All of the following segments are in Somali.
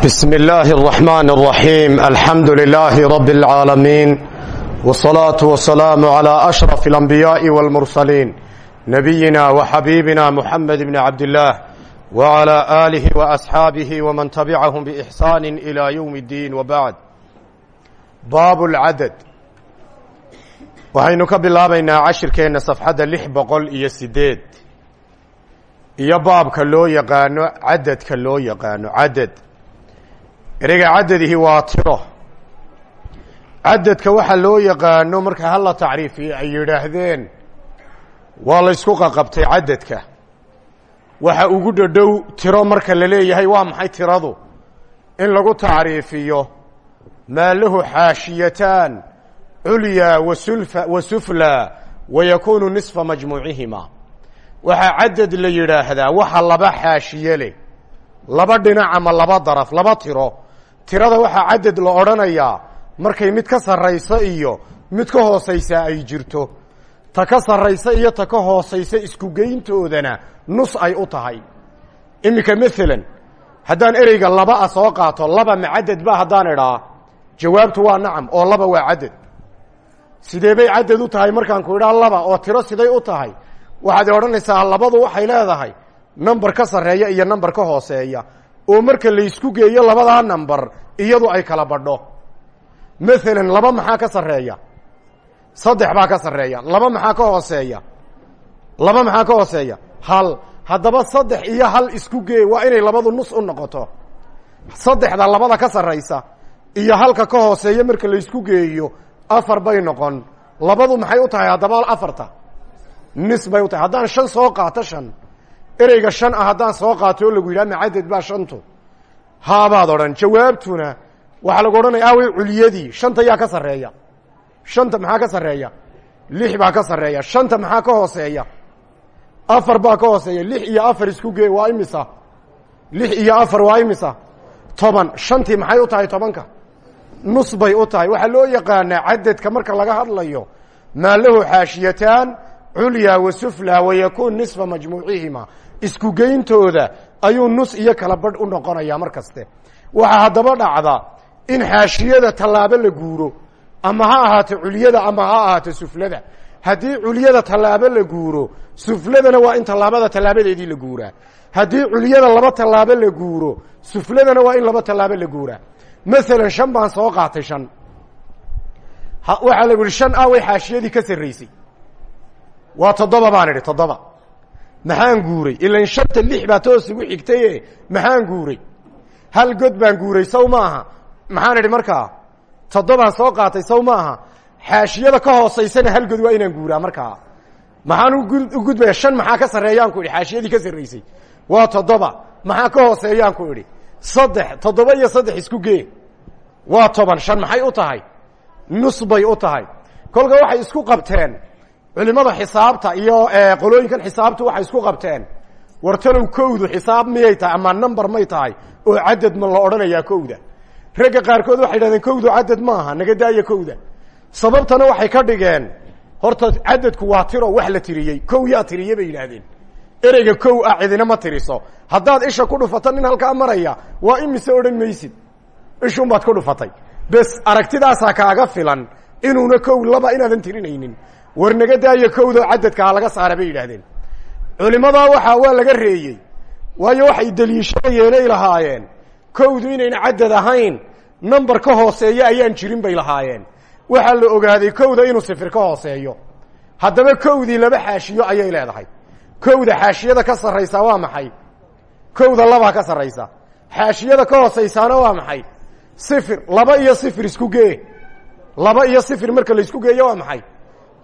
بسم الله الرحمن الرحيم الحمد لله رب العالمين والصلاة والسلام على أشرف الأنبياء والمرسلين نبينا وحبيبنا محمد بن عبد الله وعلى آله وأصحابه ومن تبعهم بإحسان إلى يوم الدين وبعد باب العدد waxaynu ka bilaabaynaa cashirkeenna safxadda lix boqol iyo sideed iyo baabka loo yaqaano cadadka loo yaqaano cadad ereyga cadadihi waa tiro. Cadadka waxa loo yaqaano marka hala tacriifiyo ay yidhaahdeen waa la ysku qaqabtay cadadka waxa ugu dhadhow tiro marka la leeyahay waa maxay tiradu? In lagu tacriifiyo maa lahu xaashiyataan culyaa wasulfa wa suflaa wa yakuunu nisfa majmuucihima. Waxaa cadad la yidhaahdaa waxa laba xaashiye leh. Laba dhinac ama laba daraf laba tiro tirada waxaa cadad la odhanayaa markay mid ka sarraysa iyo mid ka hoosaysa ay jirto. Ta ka sarraysa iyo ta ka hoosaysa iskugeyntoodana nus ay u tahay. Iminka maalan haddaan ereyga laba a soo qaato laba ma ba haddaan idhaa? Jawaabtu waa nacam oo laba waa cadad sidee bay cadad u tahay markaan ku idhaa laba oo tiro siday u tahay? Waxaad odhanaysaa labadu waxay leedahay number ka sarreeya iyo number ka hooseeya oo marka laysku geeyo labadaa number iyadu ay kala badho. Maalan laba maxaa ka sarreeya? Saddex baa ka sarreeya. Laba maxaa ka hooseeya? Laba maxaa ka hooseeya? Hal. Haddaba saddex iyo hal isku gee waa inay labadu nus u noqoto. Saddexda labada ka sarraysa iyo halka ka hooseeya marka laysku geeyo afar bay noqon. Labadu maxay u tahay? Haddaba afarta nis bay u tahay. Haddaan shan soo qaato shan ereyga shan ah haddaan soo qaato oo lagu yidhaha macadad baa shantu. Haabaad odhan jawaabtuna waxaa lagu odhanaya awey culiyadii shanta yaa ka sarreeya. Shanta maxaa ka sarreeya? Lix baa ka sarreeya. Shanta maxaa ka hooseeya? Afar baa ka hooseeya. Lix iyo afar isku gee waa imisa lix iyo afar waa imisa toban shantii maxay u tahay tobanka? Nus bay u tahay. Waxaa loo yaqaanaa cadadka marka laga hadlayo maa lahu xaashiyataan culyaa wa suflaa wayakuun nisfa majmuucihima isku geyntooda ayuu nus iyo kala badh u noqonayaa mar kaste. Waxaa haddaba dhacda in xaashiyada tallaabo la guuro ama ha ahaato culyada ama ha ahaato suflada. Haddii culyada tallaabo la guuro sufladana waa in tallaabada tallaabadeedii la guuraa. Haddii culyada laba tallaabo la guuro sufladana waa in laba tallaabo la guuraa. Maalan shan baan soo qaatay shan. Waxaa lagu yihi shan ah way xaashiyadii ka sarraysay. Waa toddoba baan idhi toddoba maxaan guuray? Ilan shanta lix baa toos igu xigtaye maxaan guuray? Hal god baan guuray saw ma aha. Maxaan idhi markaa toddobaan soo qaatay saw ma aha. Xaashiyada ka hoosaysana hal god waa inaan guuraa markaa. Maxaan u gudbaya shan maxaa ka sarreeyaan ku idhi xaashiyadii ka sarraysay waa toddoba maxaa ka hooseeyaan ku idhi. Saddex toddoba iyo saddex isku gee. Waa toban shan maxay u tahay? Nus bay u tahay. Kolka waxay isku qabteen culimada xisaabta iyo qolooyinkan xisaabtu waxay isku qabteen. Wartalow kowdu xisaab miyay tahay ama number may tahay oo cadad ma la odhanayaa kowda. Ragga qaarkood waxay yidhahdeen kowdu cadad maaha naga daaya kowda. Sababtana waxay ka dhigeen horta cadadku waa tiro wax la tiriyey. Kow yaa tiriye bay yidhaahdeen. Ereyga kow ah cidina ma tiriso. Haddaad isha ku dhufato nin halkaa maraya waa imise odhan maysid. Ishunbaad ku dhufatay. Bes aragtidaasaa kaaga filan inuuna kow laba inaadan tirinaynin war naga daaya kowdo cadadka ha laga saara bay yidhaahdeen. Culimadaa waxaa waa laga reeyey waayo waxay deliishadayeenay lahaayeen. Kowdu inayna cadad ahayn number ka hooseeyo ayaan jirin bay lahaayeen. Waxaa la ogaaday kowda inuu sifir ka hooseeyo. Haddaba kowdii laba xaashiyo ayay leedahay. Kowda xaashiyada ka sarraysaa waa maxay? Kowda labaa ka sarraysa. Xaashiyada ka hoosaysaana waa maxay? Sifir laba iyo sifir isku gee. Laba iyo sifir marka la isku geeyo waa maxay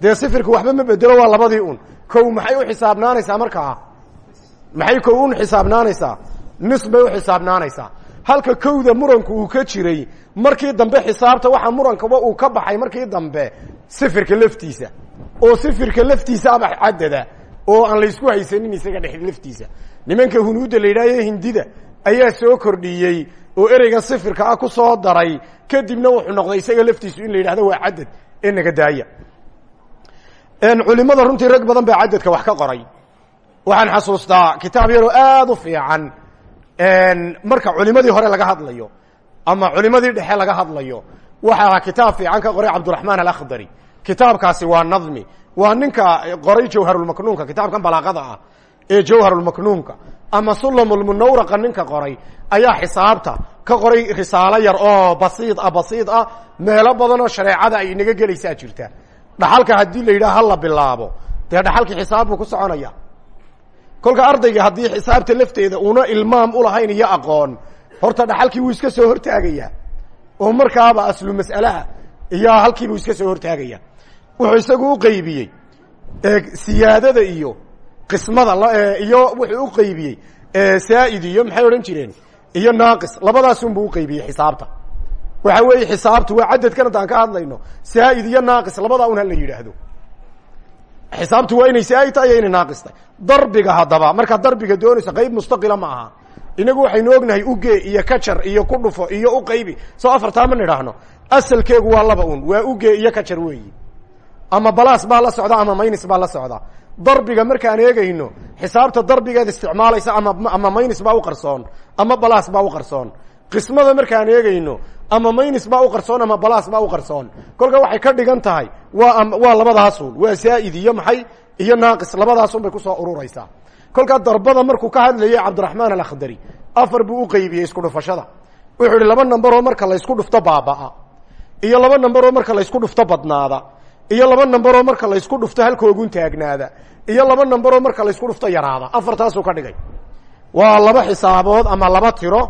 dee sifirka waxba ma bedelo waa labadii un kow maxay u xisaabnaanaysaa markaa maxay kow un xisaabnaanaysaa? Nis bay u xisaabnaanaysaa. Halka kowda muranku uu ka jiray markii dambe xisaabta waxa murankaba uu ka baxay markii dambe sifirka laftiisa. Oo sifirka laftiisa aba cadada oo aan laysku haysanin isaga dhex laftiisa. Nimanka hunuudda la yidhahyo hindida ayaa soo kordhiyey oo ereygan sifirka ah ku soo daray. Kadibna wuxuu noqday isaga laftiisu in la yidhahdo waa cadad ee naga daaya culimada runtii rag badan baa cadadka wax ka qoray. Waxaan xasuustaa kitaab yaroo aada u fiican. Marka culimadii hore laga hadlayo ama culimadii dhexe laga hadlayo waxaa kitaab fiican ka qoray cabdiraxmaan alakhdari. Kitaabkaasi waa nadmi. Waa ninka qoray jawharulmaknuunka kitaabkan balaaqada ah ee jawharulmaknuunka ama sulamulmunawraqa ninka qoray ayaa xisaabta ka qoray risaalo yar oo basiid ah basiid ah meelo badan oo shareecada ay inaga gelaysaa jirta dhaxalka haddii la yidhaha hala bilaabo. Dee dhaxalkii xisaab buu ku soconaya. Kolka ardayga haddii xisaabta lafteeda una ilmaam ulahayn iyo aqoon horta dhaxalkii wuu iska soo hortaagaya. Oo markaaba aslu mas'alaha iyo halkiibuu iska soo hortaagaya. Wuxuu isagu u qeybiyey siyaadada iyo qismada iyo wuxuu u qeybiyey saa'id iyo maxay odhan jireen? Iyo naaqis. Labadaasunbuu uqeybiyey xisaabta waxa weeye xisaabtu waa cadadkan haddaan ka hadlayno. Saa'id iyo naaqis labadaa un hala yidhaahdo. Xisaabtu waa inay saa'id tahay iyo inay naaqis tahay. Darbiga haddaba markaad darbiga doonayso qeyb mustaqila ma aha. Inagu waxaynu ognahay uge iyo kajar iyo ku dhufo iyo uqaybi soo afartaa ma asalkeegu waa laba un waa uge iyo kajar weeyi. Ama balaas baa la socda ama maynis baa la socda. Darbiga markaan eegayno xisaabta darbigeed isticmaalaysa ama ama maynis baa u qarsoon ama balaas baa u qarsoon qismada markaan eegayno ama maynis baa u qarsoon ama balaas baa u qarsoon. Kolka waxay ka dhigan tahay waa labadaasun waa saa'id iyo maxay iyo naaqis. Labadaasun bay ku soo ururaysaa. Kolkaa darbada markuu ka hadlayay cabdiraxmaan alakhdari afar buu u qeybiyey isku dhufashada. Wuxuu yihi laba namberoo marka laysku dhufto baaba'a. Iyo laba namberoo marka laysku dhufto badnaada. Iyo laba namberoo marka laysku dhufto halkoogun taagnaada. Iyo laba namberoo marka laysku dhufto yaraada. Afartaasuu ka dhigay. Waa laba xisaabood ama laba tiro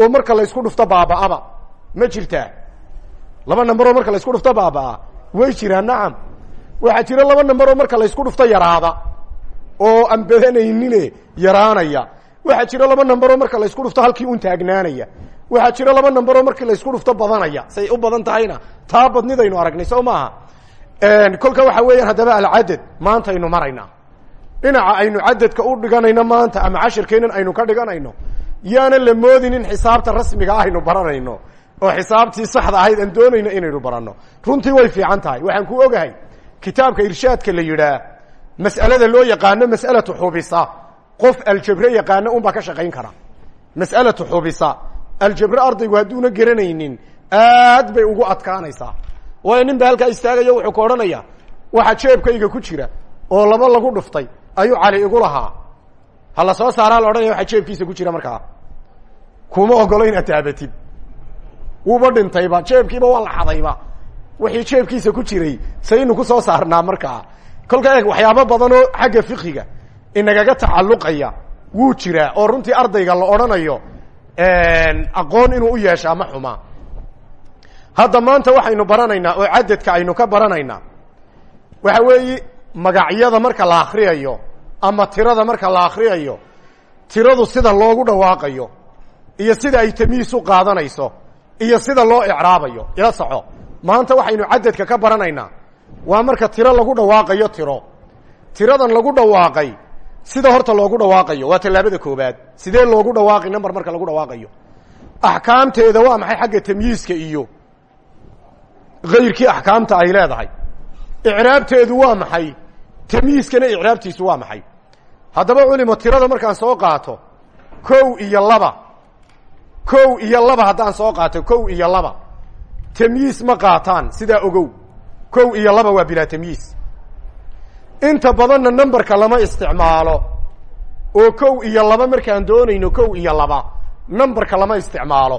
oo marka laysku dhufto baaba'aba. Ma jirtaa laba namberoo marka laysku dhufto baaba'a way jiraan nacam. Waxaa jira laba namberoo marka laysku dhufto yaraada oo aan badanaynine yaraanaya. Waxaa jira laba namberoo marka laysku dhufto halkii un taagnaanaya. Waxaa jira laba namberoo markii laysku dhufto badanaya. Say u badan tahayna taa badnidaynu aragnay soo maaha. Kolka waxa weeyaan haddaba alcadad maanta aynu maraynaa dhinaca aynu cadadka u dhiganayno maanta ama cashirkeenan aynu ka dhiganayno yaanan la moodin in xisaabta rasmiga aynu baranayno oo xisaabtii saxda ahayd aan doonayno inaynu baranno. Runtii way fiican tahay. Waxaan ku ogahay kitaabka irshaadka la yidhaah mas'alada loo yaqaano mas'alatu xubisa. Qof aljabre yaqaano un baa ka shaqayn kara. Mas'alatu xubisa. Aljabre ardaygu hadduuna garanaynin aad bay ugu adkaanaysaa. Waayo nin ba halkaa istaagayo wuxuu ka waxa jeebkayga ku jira oo laba lagu dhuftay ayuu cali igu lahaa ha la soo saaraa la odhanaya waxa jeebkiisa ku jira markaa. Kuma ogolo inaad taabatid wuuba dhintayba jeebkiiba waa la xadayba wixii jeebkiisa ku jiray saynu ku soo saarnaa markaa. Kolka eeg waxyaabo badan oo xagga fikiga inagaga tacalluqaya wuu jiraa oo runtii ardayga la odhanayo aqoon inuu u yeeshaa ma xuma. Hadda maanta waxaynu baranaynaa oo cadadka aynu ka baranaynaa. Waxa weeye magacyada marka la akriyayo ama tirada marka la akriyayo tiradu sida loogu dhawaaqayo iyo sida ay tamiis u qaadanayso iyo sida loo icraabayo ila soco maanta waxaynu cadadka ka baranaynaa waa marka tiro lagu dhawaaqayo tiro. Tiradan lagu dhawaaqay sida horta loogu dhawaaqayo waa tallaabada koobaad sidee loogu dhawaaqi number marka lagu dhawaaqayo axkaamteeda waa maxay xagga tamyiiska iyo kayrkii axkaamta ay leedahay? Icraabteedu waa maxay? Tamyiiskana icraabtiisu waa maxay haddaba culimo tirada markaan soo qaato kow iyo laba. Kow iyo laba haddaan soo qaato kow iyo laba. Tamyiis ma qaataan sidaa ogow. Kow iyo laba waa bilaa tamyiis inta badanna numberka lama isticmaalo. Oo kow iyo laba markaan doonayno kow iyo laba. Numberka lama isticmaalo.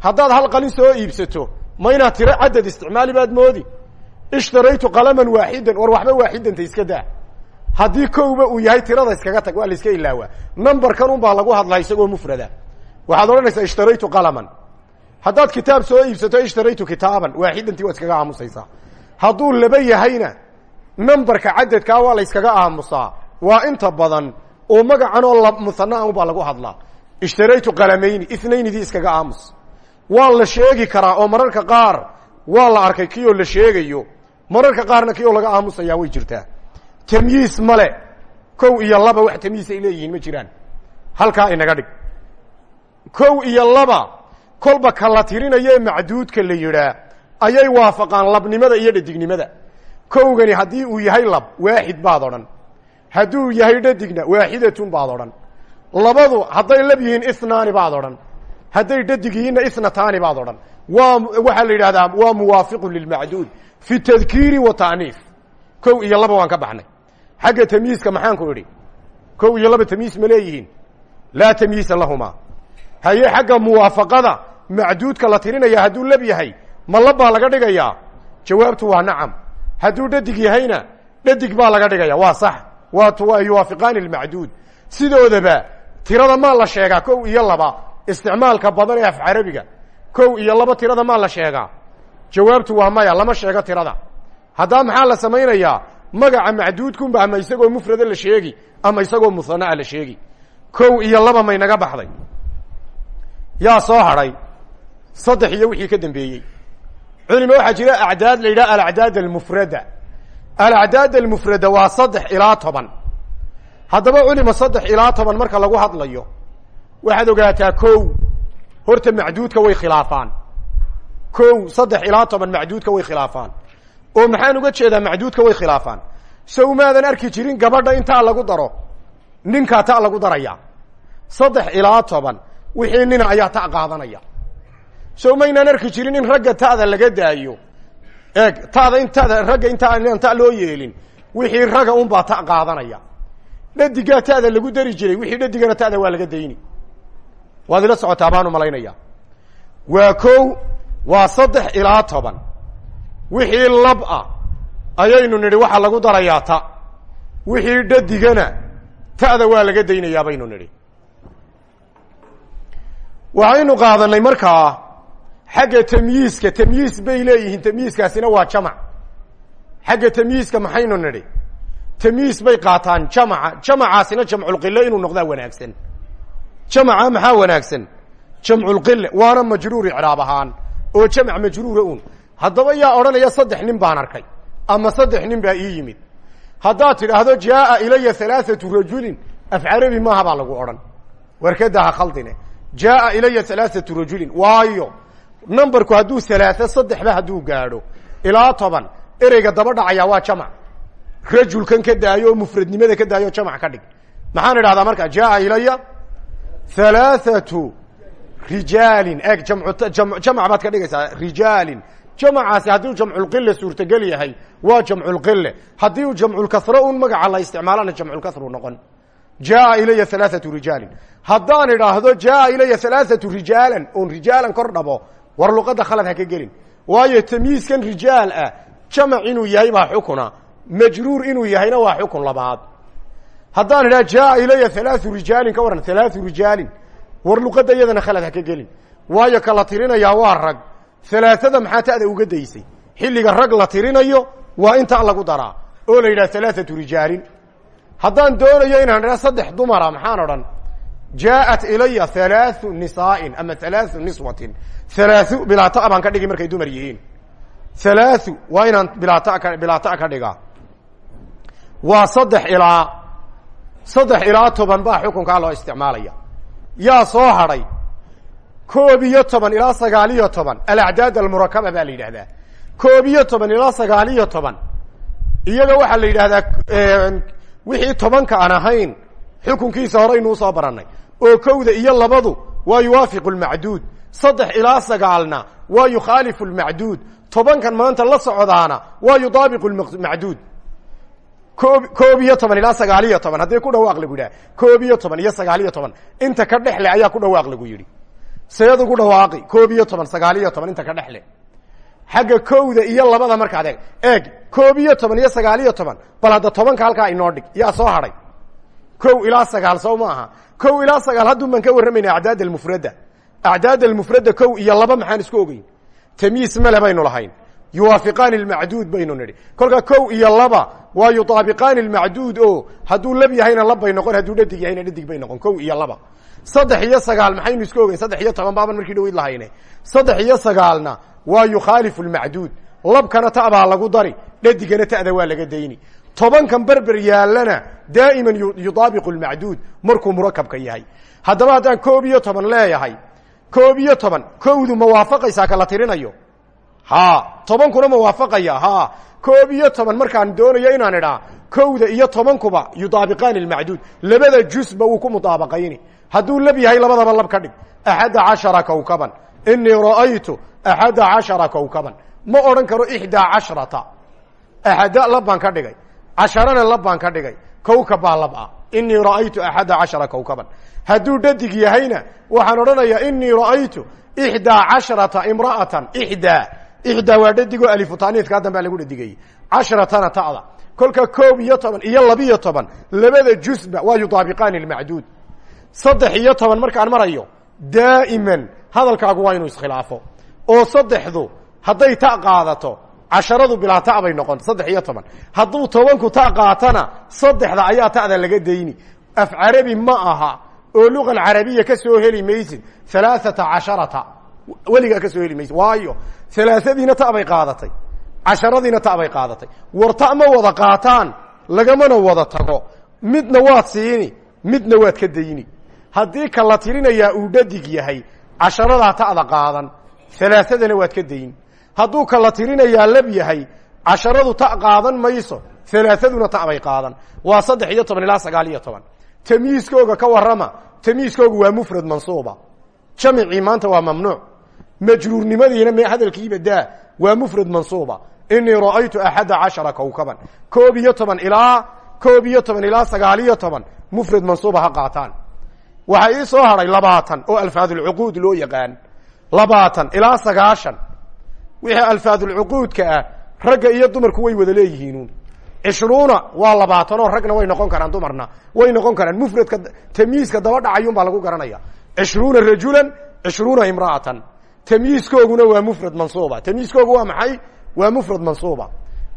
Haddaad hal qalin soo iibsato ma inaad tiro cadad isticmaali baad moodi? Ishtaraytu qalaman waaxidan war waxba waaxidanta iska daa haddii kowba uu yahay tirada iskaga tag waa la iska ilaawaa. Numberkan un baa lagu hadlaa isagoo mufrada. Waxaad odhanaysaa ishtaraytu qalaman. Haddaad kitaab soo iibsato ishtaraytu kitaaban. Waaxidantii waa iskaga aamusaysaa. Hadduu laba yahayna numberka cadadkaa waa la yskaga aamusaa. Waa inta badan oo magacan oo musanaa un baa lagu hadlaa. Ishtaraytu qalamayni inaynidii iskaga aamus. Waa la sheegi karaa oo mararka qaar waa la arkay kii oo la sheegayo. Mararka qaarna kii oo laga aamusayaa way jirtaa tamyiis male kow iyo laba wax tamyiis ay leeyihiin ma jiraan. Halkaa inaga dhig. Kow iyo laba. Kolba ka la tirinayo ee macduudka la yidhaa ayay waafaqaan labnimada iyo dhadignimada. Kowgani haddii uu yahay lab waaxid baad odhan. Hadduu yahay dhadigna waaxidatun baad odhan. Labadu hadday lab yihiin isnaani baad odhan. Hadday dhadig yihiinna isnataani baad odhan. Waa waxaa la yidhahdaa waa muwaafiqun lilmacduud. Fi tadkiiri wa ta'niif. Kow iyo laba waan ka baxnay xagga tamyiiska maxaan ku idhi? Kow iyo laba tamyiis ma leeyihiin. Laa tamyiisa lahumaa. Haye xagga muwaafaqada macduudka la tirinaya hadduu lab yahay ma lab baa laga dhigayaa? Jawaabtu waa nacam. Hadduu dhadig yahayna dhadig baa laga dhigaya waa sax. Waat waa yuwaafiqaani lmacduud sidoodaba tirada maa la sheegaa? Kow iyo laba. Isticmaalka badan ee af carabiga. Kow iyo laba tirada maa la sheegaa? Jawaabtu waa maya. Lama sheego tirada. Haddaa maxaa la samaynayaa magaca macduudkunba ama isagoo mufrada la sheegi ama isagoo musanaa la sheegi. Kow iyo laba maynaga baxday. Yaa soo hadhay saddex iyo wixii ka dambeeyey. Culima waxaa jira acdaad la yidhaha alacdaad almufrada. Alacdaad almufrada waa saddex ilaa toban. Haddaba culima saddex ilaa toban marka lagu hadlayo waxaad ogaataa kow horta macduudka way khilaafaan. Kow saddex ilaa toban macduudka way khilaafaan oo maxaan uga jeedaa macduudka way khilaafaan. Sow maadan arki jirin gabadha intaa lagu daro ninkaa ta lagu daraya. Saddex ilaa toban wixii nina ayaa ta qaadanaya. Sow maynaan arki jirin in ragga ta'da laga daayo. Eeg ta'da in tada ragga intaa inaan ta loo yeelin wixii raga unbaa ta qaadanaya. Dhadigaa ta'da lagu dari jiray wixii dhadigana ta'da waa laga dayni waad ila socotaa baan u malaynaya. Waa kow waa saddex ilaa toban wixii lab ah ayaynu nidhi waxaa lagu darayaa ta. Wixii dhadigana ta'da waa laga daynayaa baynu nidhi. Waxaynu qaadanay markaa xagga tamyiiska tamyiis bay leeyihiin tamyiiskaasina waa jamac. Xagga tamyiiska maxaynu nidhi? Tamyiis bay qaataan jamaca jamacaasina jamculqile inuu noqdaa wanaagsan. Jamaca maxaa wanaagsan? Jamculqile waana majruur icraab ahaan oo jamac majruura un haddaba yaa odhanaya saddex nin baan arkay ama saddex nin baa ii yimid. Haddaad tidhaahdo jaaa ilaya alaaatu rajulin af carabi maaha baa lagu odhan. Warkeda ha khaldine jaaa ilaya alaaatu rajulin. Waayo numberku hadduu alaaa saddexba hadduu gaadho ilaa toban ereyga daba dhacayaa waa jamac. Rajulkan ka daayo mufradnimada ka daayo jamac ka dhig. Maxaan idhahdaa marka jaaa ilaya alaaatu rijaalin. Eg jamc baad ka dhigaysaa rijaalin jamacaasi haddii u jamculqile suurtagel yahay waa jamculqile haddii uu jamculkasro un magaca la isticmaalana jamculkasru noqon. Jaaa ilaya halaaثatu rijaalin. Haddaan idhaahdo jaaa ilaya halaaثatu rijaalan oon rijaalan kor dhabo war luqadda khalad ha ka gelin. Waayo tamyiiskan rijaal ah jamac inuu yahay baa xukuna majruur inuu yahayna waa xukun labaad. Haddaan idhaha jaaa ilaya halaau rijaalin ka waran halaau rijaalin war luqadda iyadana khalad ha ka gelin. Waayo kala tirinayaa waa rag halaaada maxaa ta'da uga daysay xilliga rag la tirinayo waa inta lagu daraa oo la yidhaha halaaatu rijaalin haddaan doonayo inaan idhaha saddex dumara maxaan odhan jaaءat ilaya halaau nisaa'in ama halaau niswatin halaau bilaata baan ka dhigi markay dumar yihiin halaau waa inaan bilaata ka bilaata ka dhigaa waa saddex ilaa saddex ilaa toban baa xukunkaa loo isticmaalaya yaa soo hadhay koob iyo toban ilaa sagaal iyo toban. Alacdaad almurakaba baa la yidhahdaa koob iyo toban ilaa sagaal iyo toban. Iyaga waxaa la yidhahdaa wixii tobanka aan ahayn xukunkiisa horeynuu soo barannay. Oo kowda iyo labadu waa yuwaafiqu lmacduud saddex ilaa sagaalna waa yukhaalifu lmacduud. Tobankan maanta la socdaana waa yudaabiqu macduud. Koob koob iyo toban ilaa sagaal iyo toban. Haddii ku dhawaaq lagu yidhaha koob iyo toban iyo sagaal iyo toban. Inta ka dhexle ayaa ku dhawaaq lagu yidhi seed ugu dhawaaqi koob iyo toban sagaal iyo toban inta ka dhexle xagga kowda iyo labada markaad eeg eeg koob iyo toban iyo sagaal iyo toban. Bal hadda tobanka halkaa inoo dhig yaa soo hadhay. Kow ilaa sagaal sow ma aha. Kow ilaa sagaal haddun baan ka warramayna acdaad almufrada acdaad almufrada kow iyo laba maxaan isku ogeyn. Tamyiis male baynu lahayn. Yuwaafiqaani lmacduud baynu nidhi. Kolkaa kow iyo laba waa yutaabiqaani lmacduud o hadduu lab yahayna lab bay noqon dhadig yahayna dhadig bay noqon. Kow iyo laba saddex iyo sagaal maxaynu isku ogeyn? Saddex iyo toban baaban markii dhaweyd lahayne saddex iyo sagaalna waa yukhaalifu lmacduud. Labkana ta baa lagu dari dhadigana ta'da waa laga dayni. Tobankan berber yaalana daa'iman yudaabiqu lmacduud markuu murakabka yahay. Haddaba haddaan koob iyo toban leeyahay koob iyo toban kowdu ma waafaqaysaa kala tirinayo? Ha tobankuna ma waafaqaya koob iyo toban markaan doonayo inaan idhaa kowda iyo tobankuba yudaabiqaani almacduud labada jusba wuu ku mudaabaqayni hadduu lab yahay labadaba lab ka dhig axadda cashara kowkaban inii ra'aytu axadda cashara kowkaban ma odhan karo ixdaa cashrata. Axadda lab baan ka dhigay. Casharana lab baan ka dhigay. Kowkab lab ah. Inii ra'aytu axadda cashara kowkaban hadduu dhadig yahayna waxaan odhanayaa inii ra'aytu ixdaa cashrata imra'atan. Ixdaa. Ixdaa waa dhadigoo alifutaniidka haddan baa lagu dhadigayey casharatana ta'da. Kolka koob iyo toban iyo labiyo toban labada jusba waa yudaabiqaani almacduud saddex iyo toban markaan marayo daa'iman hadalkaagu waa inuu iskhilaafo. Oo saddexdu hadday ta qaadato casharadu bilaa ta bay noqon saddex iyo toban. Hadduu tobanku ta qaatana saddexda ayaa ta'da laga dayni. Af carabi ma aha oo luga alcarabiya ka soo heli maysid alaaata casharata. Weligaa ka soo heli maysid waayo alaaadiina ta bay qaadatay. Casharadiina ta bay qaadatay. War ta ma wada qaataan lagamana wada tago. Midna waad siini midna waad ka dayni haddii ka la tirinayaa uu dhadig yahay casharadaa ta'da qaadan. Alaaadana waad ka dayn. Hadduu ka la tirinayaa lab yahay casharadu ta qaadan mayso alaaaduna ta bay qaadan. Waa saddex iyo toban ilaa sagaal iyo toban. Tamyiiskooga ka warrama tamyiiskoogu waa mufrad mansuuba. Jamicii maanta waa mamnuuc. Majruurnimadiina me hadalkiiba daa waa mufrad mansuuba. Inii ra'aytu axadda cashara kowkaban koob iyo toban ilaa koob iyo toban ilaa sagaal iyo toban. Mufrad mansuuba ha qaataan waxaa ii soo hadhay labaatan oo alfaadulcuquud loo yaqaan. Labaatan ilaa sagaashan. Wixii alfaadulcuquudka ah ragga iyo dumarku way wada leeyihiinuun. Cishruuna waa labaatan oo ragna way noqon karaan dumarna. Way noqon karaan mufradka tamyiiska daba dhacayun baa lagu garanaya. Cishruuna rajulan cishruuna imra'atan. Tamyiiskooguna waa mufrad mansuuba. Tamyiiskoogu waa maxay? Waa mufrad mansuuba.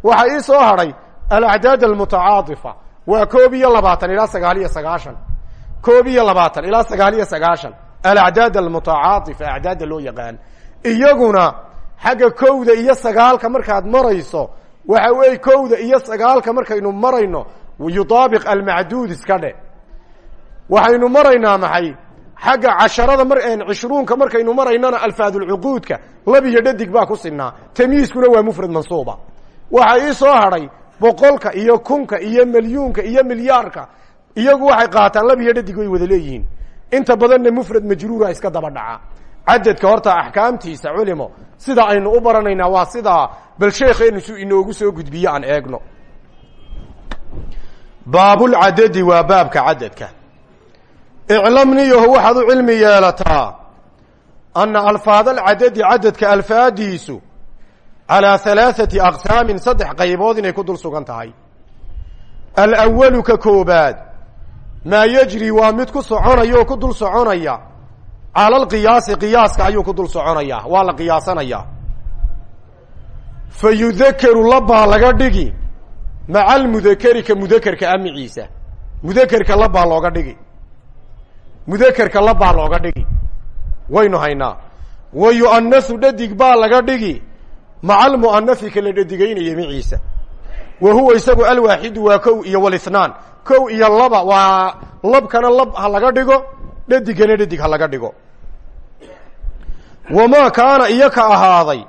Waxaa ii soo hadhay alacdaad almutacaadifa waa koob iyo labaatan ilaa sagaal iyo sagaashan koob iyo labaatan ilaa sagaal iyo sagaashan alacdaad almutacaadifa acdaadda loo yaqaan. Iyaguna xagga kowda iyo sagaalka markaad marayso waxa weeye kowda iyo sagaalka markaynu marayno yudaabiq almacduud iska dhe. Waxaynu maraynaa maxay? Xagga casharada mar cishruunka markaynu maraynana alfaadulcuquudka lab iyo dhadig baa ku sinaa tamyiiskuna waa mufrad mansuuba. Waxaa ii soo hadhay boqolka iyo kunka iyo milyuunka iyo milyaarka iyagu waxay qaataan lab iyo dhadig way wada leeyihiin. Inta badanna mufrad majruura iska daba dhaca. Cadadka horta axkaamtiisa culimo sida aynu u baranaynaa waa sidaa bal sheekheenu su inoogu soo gudbiye aan eegno. Baabulcadadi waa baabka cadadka iclamniyaho waxaad u cilmi yeelataa anna alfaad alcadadi cadadka alfaadiisu calaa halaaثati aqsaamin saddex qaybood inay ku dul sugan tahay. Alwalu ka koobaad maa yejri waa mid ku soconaya oo ku dul soconaya. Cala alqiyaasi qiyaaska ayuu ku dul soconayaa waa la qiyaasanayaa fa yudakaru labaa laga dhigi. Maca almudakeri ka mudakerka amiciisa mudakerka labaa looga dhigi. Mudakerka labaa looga dhigi. Waynu haynaa. Wa yu'anasu dhadig baa laga dhigi. Maca almu'anasi ka la dhadigaynaya maciisa wa huwa isagu alwaaxidu waa kow iyo walisnaan kow iyo laba waa labkana lab ha laga dhigo dhadigana dhadig ha laga dhigo. Wamaa kaana iyo ka ahaaday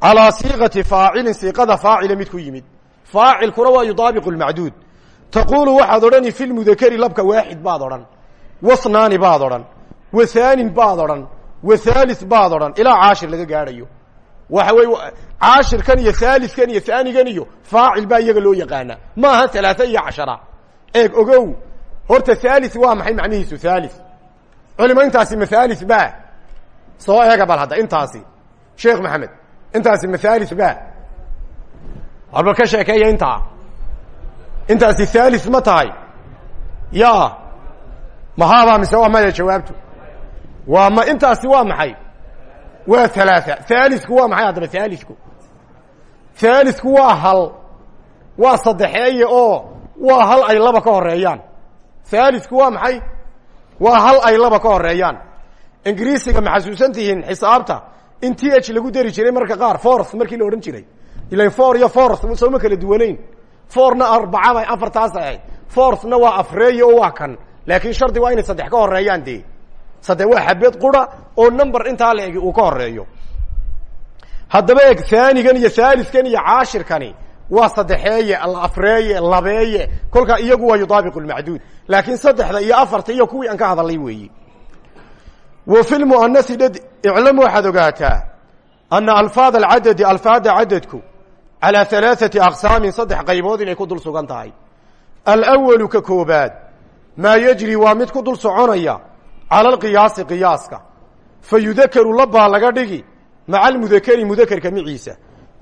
calaa siiqati faacilin siiqada faacila mid ku yimid. Faacilkuna waa yudaabiqu lmacduud taquulu waxaad odhani fi lmudakeri labka waaxid baad odhan wasnaani baad odhan wa haanin baad odhan wa haalis baad odhan ilaa caashir laga gaadhayo waxa weye caashirkan iyo haaliskan iyo haanigan iyo faacil baa iyaga loo yaqaana ma aha halaaa iyo cashara. Eeg ogow. Horta halis waa maxay macnihiisu halis culimo intaasi ma halis ba? Soo eega bal hadda intaasi. Sheekh maxamed intaasi ma halis ba? Halbal ka sheekeeya intaa intaasi halis ma tahay. Ya mahaabaa mise waa maya jawaabtu? Waa ma intaasi waa maxay waa halaaa haalisku waa maxay haddaba haalisku haalisku waa hal. Waa saddexeeye oo waa hal ay laba ka horeeyaan haalisku waa maxay? Waa hal ay laba ka horeeyaan ingiriisiga ma xasuusan tihiin xisaabta. In t h lagu dari jiray marka qaar forth markii la odhan jiray. Ilan for iyo forth sooma kala duwanayn. Forna arbacaba afartaas ahayd. Forthna waa afreeye oo waa kan. Laakiin shardi waa inay saddex ka horeeyaan dee saddex waa xabed qura oo number intaa la egi uu ka horeeyo haddaba eeg haanigan iyo haaliskan iyo caashirkani waa saddexeeye afreeye labeeye kolkaa iyagu waa yudaabiqu lmacduud. Laakiin saddexda iyo afarta iyo kuwii aan ka hadalay weeyi. Wa fi lmu'anasi dhad iclam waxaad ogaataa ana alfaad alcadadi alfaada cadadku calaa halaaثati aqsaamin saddex qaybood inay ku dul sugan tahay. Alwalu ka koobaad maa yejri waa mid ku dul soconaya cala alqiyaasi qiyaaska fa yudakaru labaa laga dhigi maca almudakeri mudakerka miciisa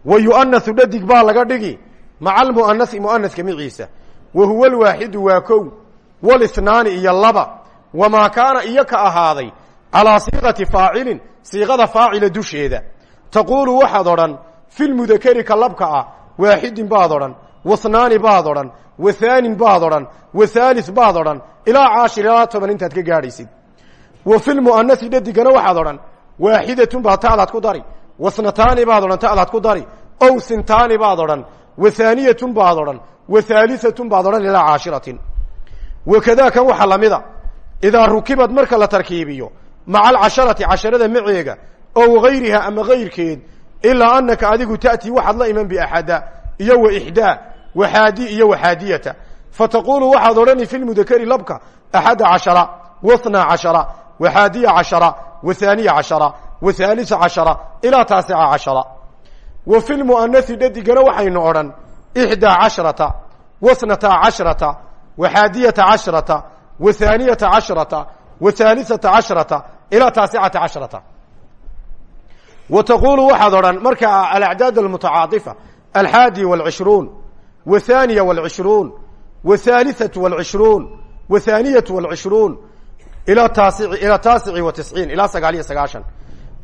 wa yu'anasu dhadig baa laga dhigi maca almu'anasi mu'anaska miciisa wa huwa alwaaxidu waa kow walisnaani iyo laba wamaa kaana iyo ka ahaaday calaa siiqati faacilin siiqada faacila dusheeda taquulu waxaad odhan fi lmudakeri ka labka ah waaxidin baad odhan wasnaani baad odhan wa haanin baad odhan wa haalis baad odhan ilaa caashir ilaa toban intaad ka gaadhaysid wa fi lmu'anasi dhadigana waxaad odhan waaxidatun baad ta'daad ku dari. Wasnataani baad odhan ta'daad ku dari. Ow sintaani baad odhan wa haaniyatun baad odhan wa haalisatun baad odhan ilaa caashiratin. Wakadaa kan waxaa lamida idaa rukibad marka la tarkiibiyo maca alcasharati casharada maceega ow gayriha ama gayrkeed ilaa anaka adigu ta'tii waxaad la iman biaxada iyo wa ixdaa waxaadi iyo waxaadiyata fataquulu waxaad odhani fi lmudakeri labka axada cashara wasnaa cashara wa haaniya cashara wa haalisa cashara ilaa taasica cashara wa fi lmu'anasi dhadigana waxaynu odhan cashrata waxaadiyata cashrata wa haaniyata cashrata wa haalisata cashrata ilaa taasicata cashrata wa taquulu waxaad odhan marka alacdaad almutacaadifa alxaadi walcishruun wa haaniya walcishruun wa haalisatu walcishruun ilaa taasici wa tisciin ilaa sagaal iyo sagaashan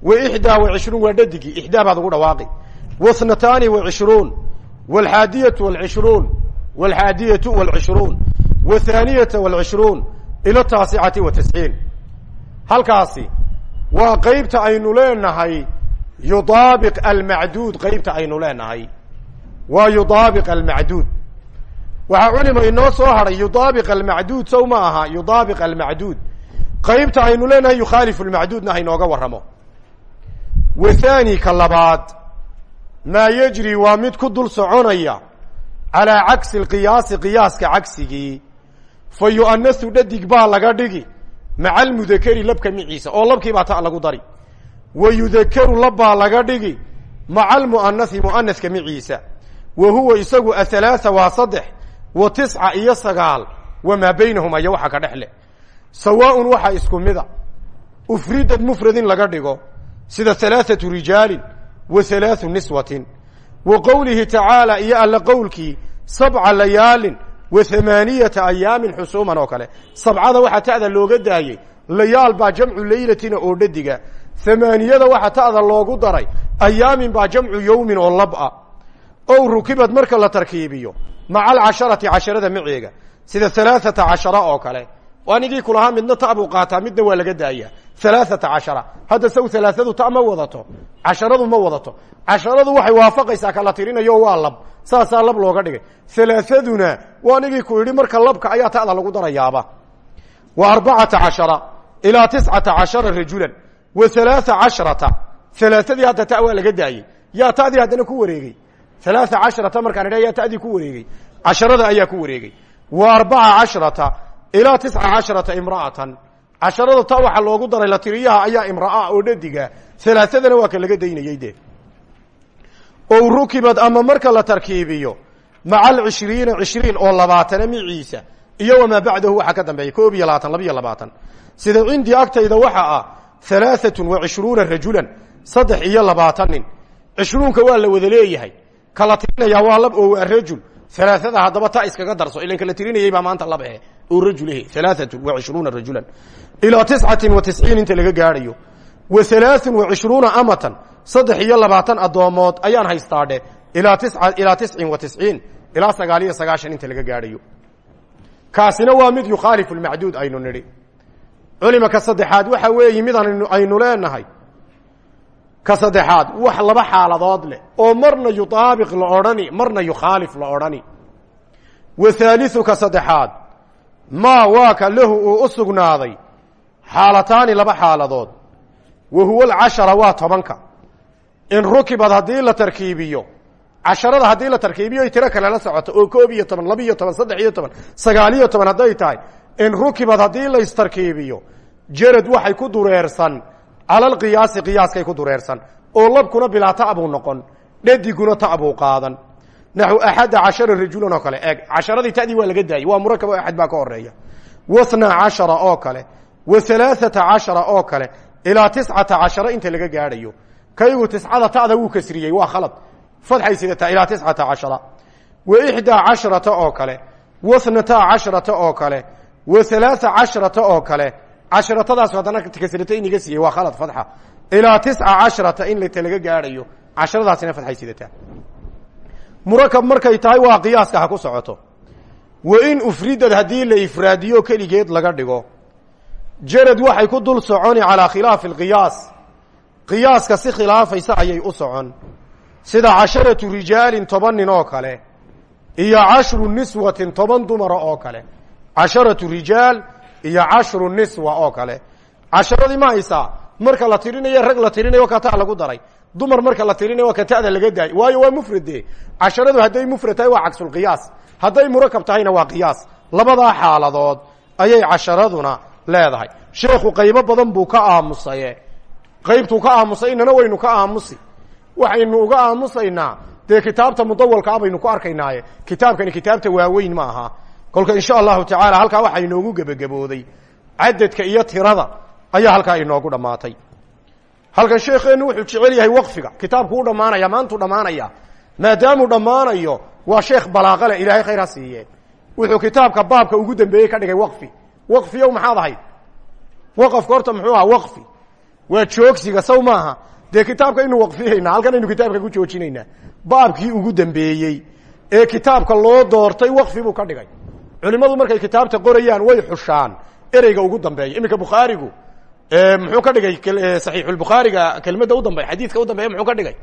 wa ixdaa wa cishruun waa dhadigii ixdaa baad ugu dhawaaqi wasnataani wa cishruun walxaadiyatu walcishruun walxaadiyatu walcishruun wa haaniyata walcishruun ila taasicati wa tisciin halkaasi waa qeybta aynu leenahay yudaabiq almacduud qeybta aynu leenahay waa yudaabiq almacduud waxaa culima inoo soo hadhay yudaabiq almacduud sow ma aha yudaabiq almacduud qeybta aynu leenahay yukhaalifu lmacduudna haynooga warramo. Wa haani ka labaad maa yejri waa mid ku dul soconaya calaa cagsi lqiyaasi qiyaaska cagsigii fa yu'anasu dhadig baa laga dhigi maca almudakeri labka miciisa oo labkii baa ta lagu dari. Wa yudakaru labbaa laga dhigi maca almu'anasi mu'anaska miciisa wa huwa isagu ahalaaa waa saddex wa tisca iyo sagaal wamaa baynahuma iyo waxa ka dhex leh sawaaun waxa isku mida. Ufridad mufradin laga dhigo. Sida alaaatu rijaalin wa alaau niswatin. Wa qowlihi tacaala iyo alla qowlkii sabca layaalin wa amaaniyata ayaamin xusuuman oo kale. Sabcada waxaa ta'da looga daayay layaal ba jamcu leylatina oo dhadiga amaaniyada waxaa ta'da loogu daray ayaamin ba jamcu yowmin oo laba. Ow rukibad marka la tarkiibiyo maca alcasharati casharada maceega sida alaaata cashara oo kale anigii kulahaa midna ta buu qaataa midna waa laga daaya alaaata cashara. Hadda saw alaaadu ta ma wadato. Casharadu ma wadato. Casharadu waxay waafaqaysaa kala tirinayo waa lab. Saasaa lab looga dhigay. Alaaaduna wa anigii ku idhi marka labka ayaa tada lagu darayaaba. Wa arbacata cashara ilaa tiscata cashara rajulan. Wa alaaثa casharata. Alaaadii hadda ta waa laga daayey yaa tadii haddana ku wareegey alaaثa casharata markaan idha yaa tadii ku wareegey casharada ayaa ku wareegey wa arbaca casharata ilaa tisca casharata imra'atan. Casharada ta waxaa loogu daray la tiriyaha ayaa imra'a oo dhadiga halaaadana waa ka laga daynayey de ow rukibad ama marka la tarkiibiyo maca alcishriina cishriin oo labaatana miciisa. Iyo wamaa bacdahu waxaa ka dambeeya koob iyo labaatan labiyo labaatan. Sida cindii agtayda waxa ah halaaatun wa cishruuna rajulan saddex iyo labaatan nin cishruunka waa la wada leeyahay. Kala tirinayaa waa lab oo rajul alaaada haddaba ta iskaga darso ilan kala tirinayay baa maanta lab eh oo rajulh alaaatun wa cishruuna rajulan ilaa tiscatin wa tisciin inta laga gaadhayo wa halaaثun wa cishruuna amatan saddex iyo labaatan addoomood ayaan haystaadhe ilaa tia ilaa tiscin wa tisciin ilaa sagaal iyo sagaashan inta laga gaadhayo kaasina waa mid yukhaalifu lmacduud aynu nidhi culima ka saddexaad waxa weeye mid aynu leenahay ka saddexaad wax laba xaaladood leh. Oo marna yudaabiq la odhani marna yukhaalif la odhani. Wa haaliu ka saddexaad maa waa ka lahu uu u sugnaaday xaalataani laba xaaladood. Wa huwa alcashara waa tobanka. In rukibad haddii la tarkiibiyo casharada haddii la tarkiibiyo ay tiro kale la socoto oo koob iyo toban laba iyo toban saddex toban sagaal iyo toban hadday tahay. In rukibad haddii laystarkiibiyo jarad waxay ku dureersan cala alqiyaasi qiyaaskay ku dureersan oo labkuna bilaa ta buu noqon dhadiguna ta buu qaadan. Naxu axada cashara rajulan oo kale eeg casharadii tadii waa laga daayey waa murakab oo axad baa ka horreeya wasna cashara oo kale wa halaaثata cashara oo kale ilaa tiscata cashara inta laga gaadhayo. Kaygu tiscada ta'da wuu kasriyey waa khalad. Fadxay sidataa ilaa tiscata cashara. Wa ixdaa casharata oo kale wasnataa casharata oo kale wa halaaa casharata oo kale casharatadaas haddana kasrata in iga siiyey waa khalad fadxa. Ilaa tisca casharata in lata laga gaadhayo casharadaasina fadxay sidataa murakab markay tahay waa qiyaaska ha ku socoto. Wa in ufridad haddii la ifraadiyo keligeed laga dhigo. Jarad waxay ku dul soconi calaa khilaafi alqiyaas. Qiyaaska si khilaafaysa ayay u socon. Sida casharatu rijaalin toban nin oo kale iyo cashru niswatin toban dumara oo kale. Casharatu rijaal iyo cashru niswa oo kale. Casharadii ma haysaa marka la tirinayo rag la tirinayo ka ta lagu daray. Dumar marka la tirinayo ka ta'da laga daayay. Waayo waa mufrade casharadu hadday mufrad tahay waa cagsulqiyaas hadday murakab tahayna waa qiyaas. Labadaa xaaladood ayay casharaduna leedahay. Sheekhu qaybo badan buu ka aamusaye qaybtuu ka aamusay inana waynu ka aamusi. Waxaynu uga aamusaynaa dee kitaabta mudawalkaa baynu ku arkaynaaye. Kitaabkani kitaabta waaweyn ma aha kolka insha allahu tacaala halkaa waxaa inoogu gebagabooday. Cadadka iyo tirada ayaa halkaa inoogu dhammaatay halkan sheekeennu wuxuu jecel yahay waqfiga. Kitaabku u dhammaanaya maantuu dhammaanaya maadaamuu dhammaanayo waa sheekh balaaqale ilaahay khayr ha wuxuu kitaabka baabka ugu dambeeyey ka dhigay waqfi. Waqfiyow maxaad ahayd? Waqafka horta muxuu ahaa waqfi. Waa joogsiga saw maaha. Dee kitaabka aynu waqfihaynaa halkan aynu ku joojinaynaa baabkii ugu dambeeyey ee kitaabka loo doortay waqfi buu ka dhigay culimmadu markay kitaabta qorayaan way xushaan. Ereyga ugu dambeeya iminka bukhaarigu muxuu ka dhigay saxiixulbukhaariga kelimada u dambeya xadiidka u dambeeya muxuu ka dhigay?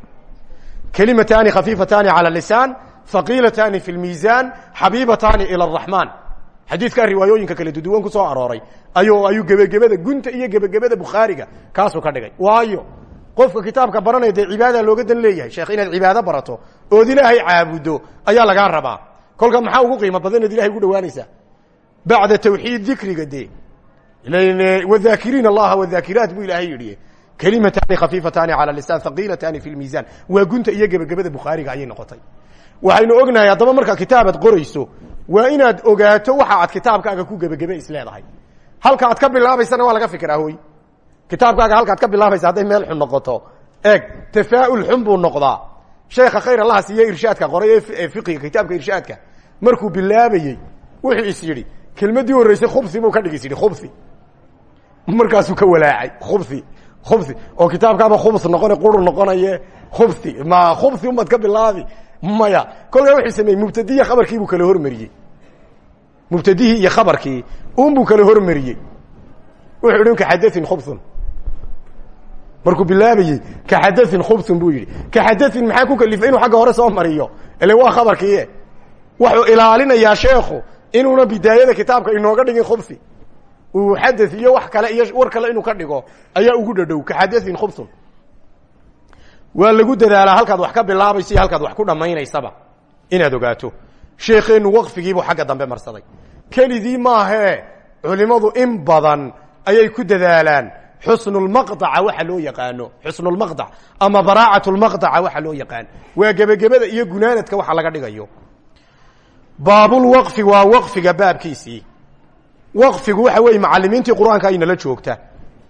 Kelimataani khafiifataani cala lisaan haqiilataani fi lmiisaan xabiibataani ila araxmaan xadiidkaa riwaayooyinka kala duduwan ku soo arooray ayu ayuu gebagebada gunta iyo gebagebada bukhaariga kaasuu ka dhigay. Waayo qofka kitaabka baranaya cibaada looga dan leeyahay? Sheekh inaad cibaado barato ood ilaahay caabudo ayaa lagaa rabaa kolka maxaa ugu qiimo badan inaad ilahay ugu dhawaanaysaa bacda tawxiid dikriga de wadaakiriin allaha wadaakiraat buu ilaahay yidhi. Kelimataani khafiifataani cala lisaan haqiilataani fi lmiisaan waa gunta iyo gebagabada bukhaariga ayay noqotay. Waxaynu ognahay haddaba markaa kitaabaad qorayso waa inaad ogaato waxa aad kitaabkaaga ku gebagebe is leedahay. Halka aad ka bilaabaysana waa laga fikiraa hoy kitaabkaaga halka ad ka bilaabaysa hadday meel xun noqoto. Eeg tafaa'ul xun buu noqdaa sheekha khayr allaha siiye irshaadka qoray ee fiqiga kitaabka irshaadka. Markuu bilaabayey wuxuu is yidhi kelmaddii khubsi buu ka dhig is yidhi khubsi. Ka walaacay khubsi khubsi. Oo kitaabkaaba khubs noqona qurur noqonaye khubsi ma khubsi umaad ka bilaabi maya. Kolkaa wuxuu sameeyey mubtadiya khabarkii buu kala hormariyey. Mubtadihii iyo khabarkii unbuu kala hormariyey. Wuxuu idhi kaxadain khubsun markuu bilaabayey kaxadain khubsun buu yidhi. Kaxadain maxaa ku kalifay inuu xagga hore soo mariyo? Ile waa khabarkiie wuxuu ilaalinayaa sheekhu inuuna bidaayada kitaabka inooga dhigin khubsi. Uu xada iyo wax kale iyo war kale inuu ka dhigo ayaa ugu dhadhow. Kaxadain khubsun waa lagu dadaalaa halkaad wax ka bilaabayso iyo halkaad wax ku dhammaynaysaba inaad ogaato. Sheekeennu waqfigiibuu xagga dambe marsaday. Kelidii maahee culimadu in badan ayay ku dadaalaan xusnulmaqdaca waxa loo yaqaano xusnulmaqdac ama baraacatulmaqdaca waxa loo yaqaan. Waa gebagabada iyo gunaanadka waxa laga dhigayo. Baabulwaqfi waa waqfiga baabkiisii waqfigu waxa weeye macalimiintii qur'aanka aynala joogta.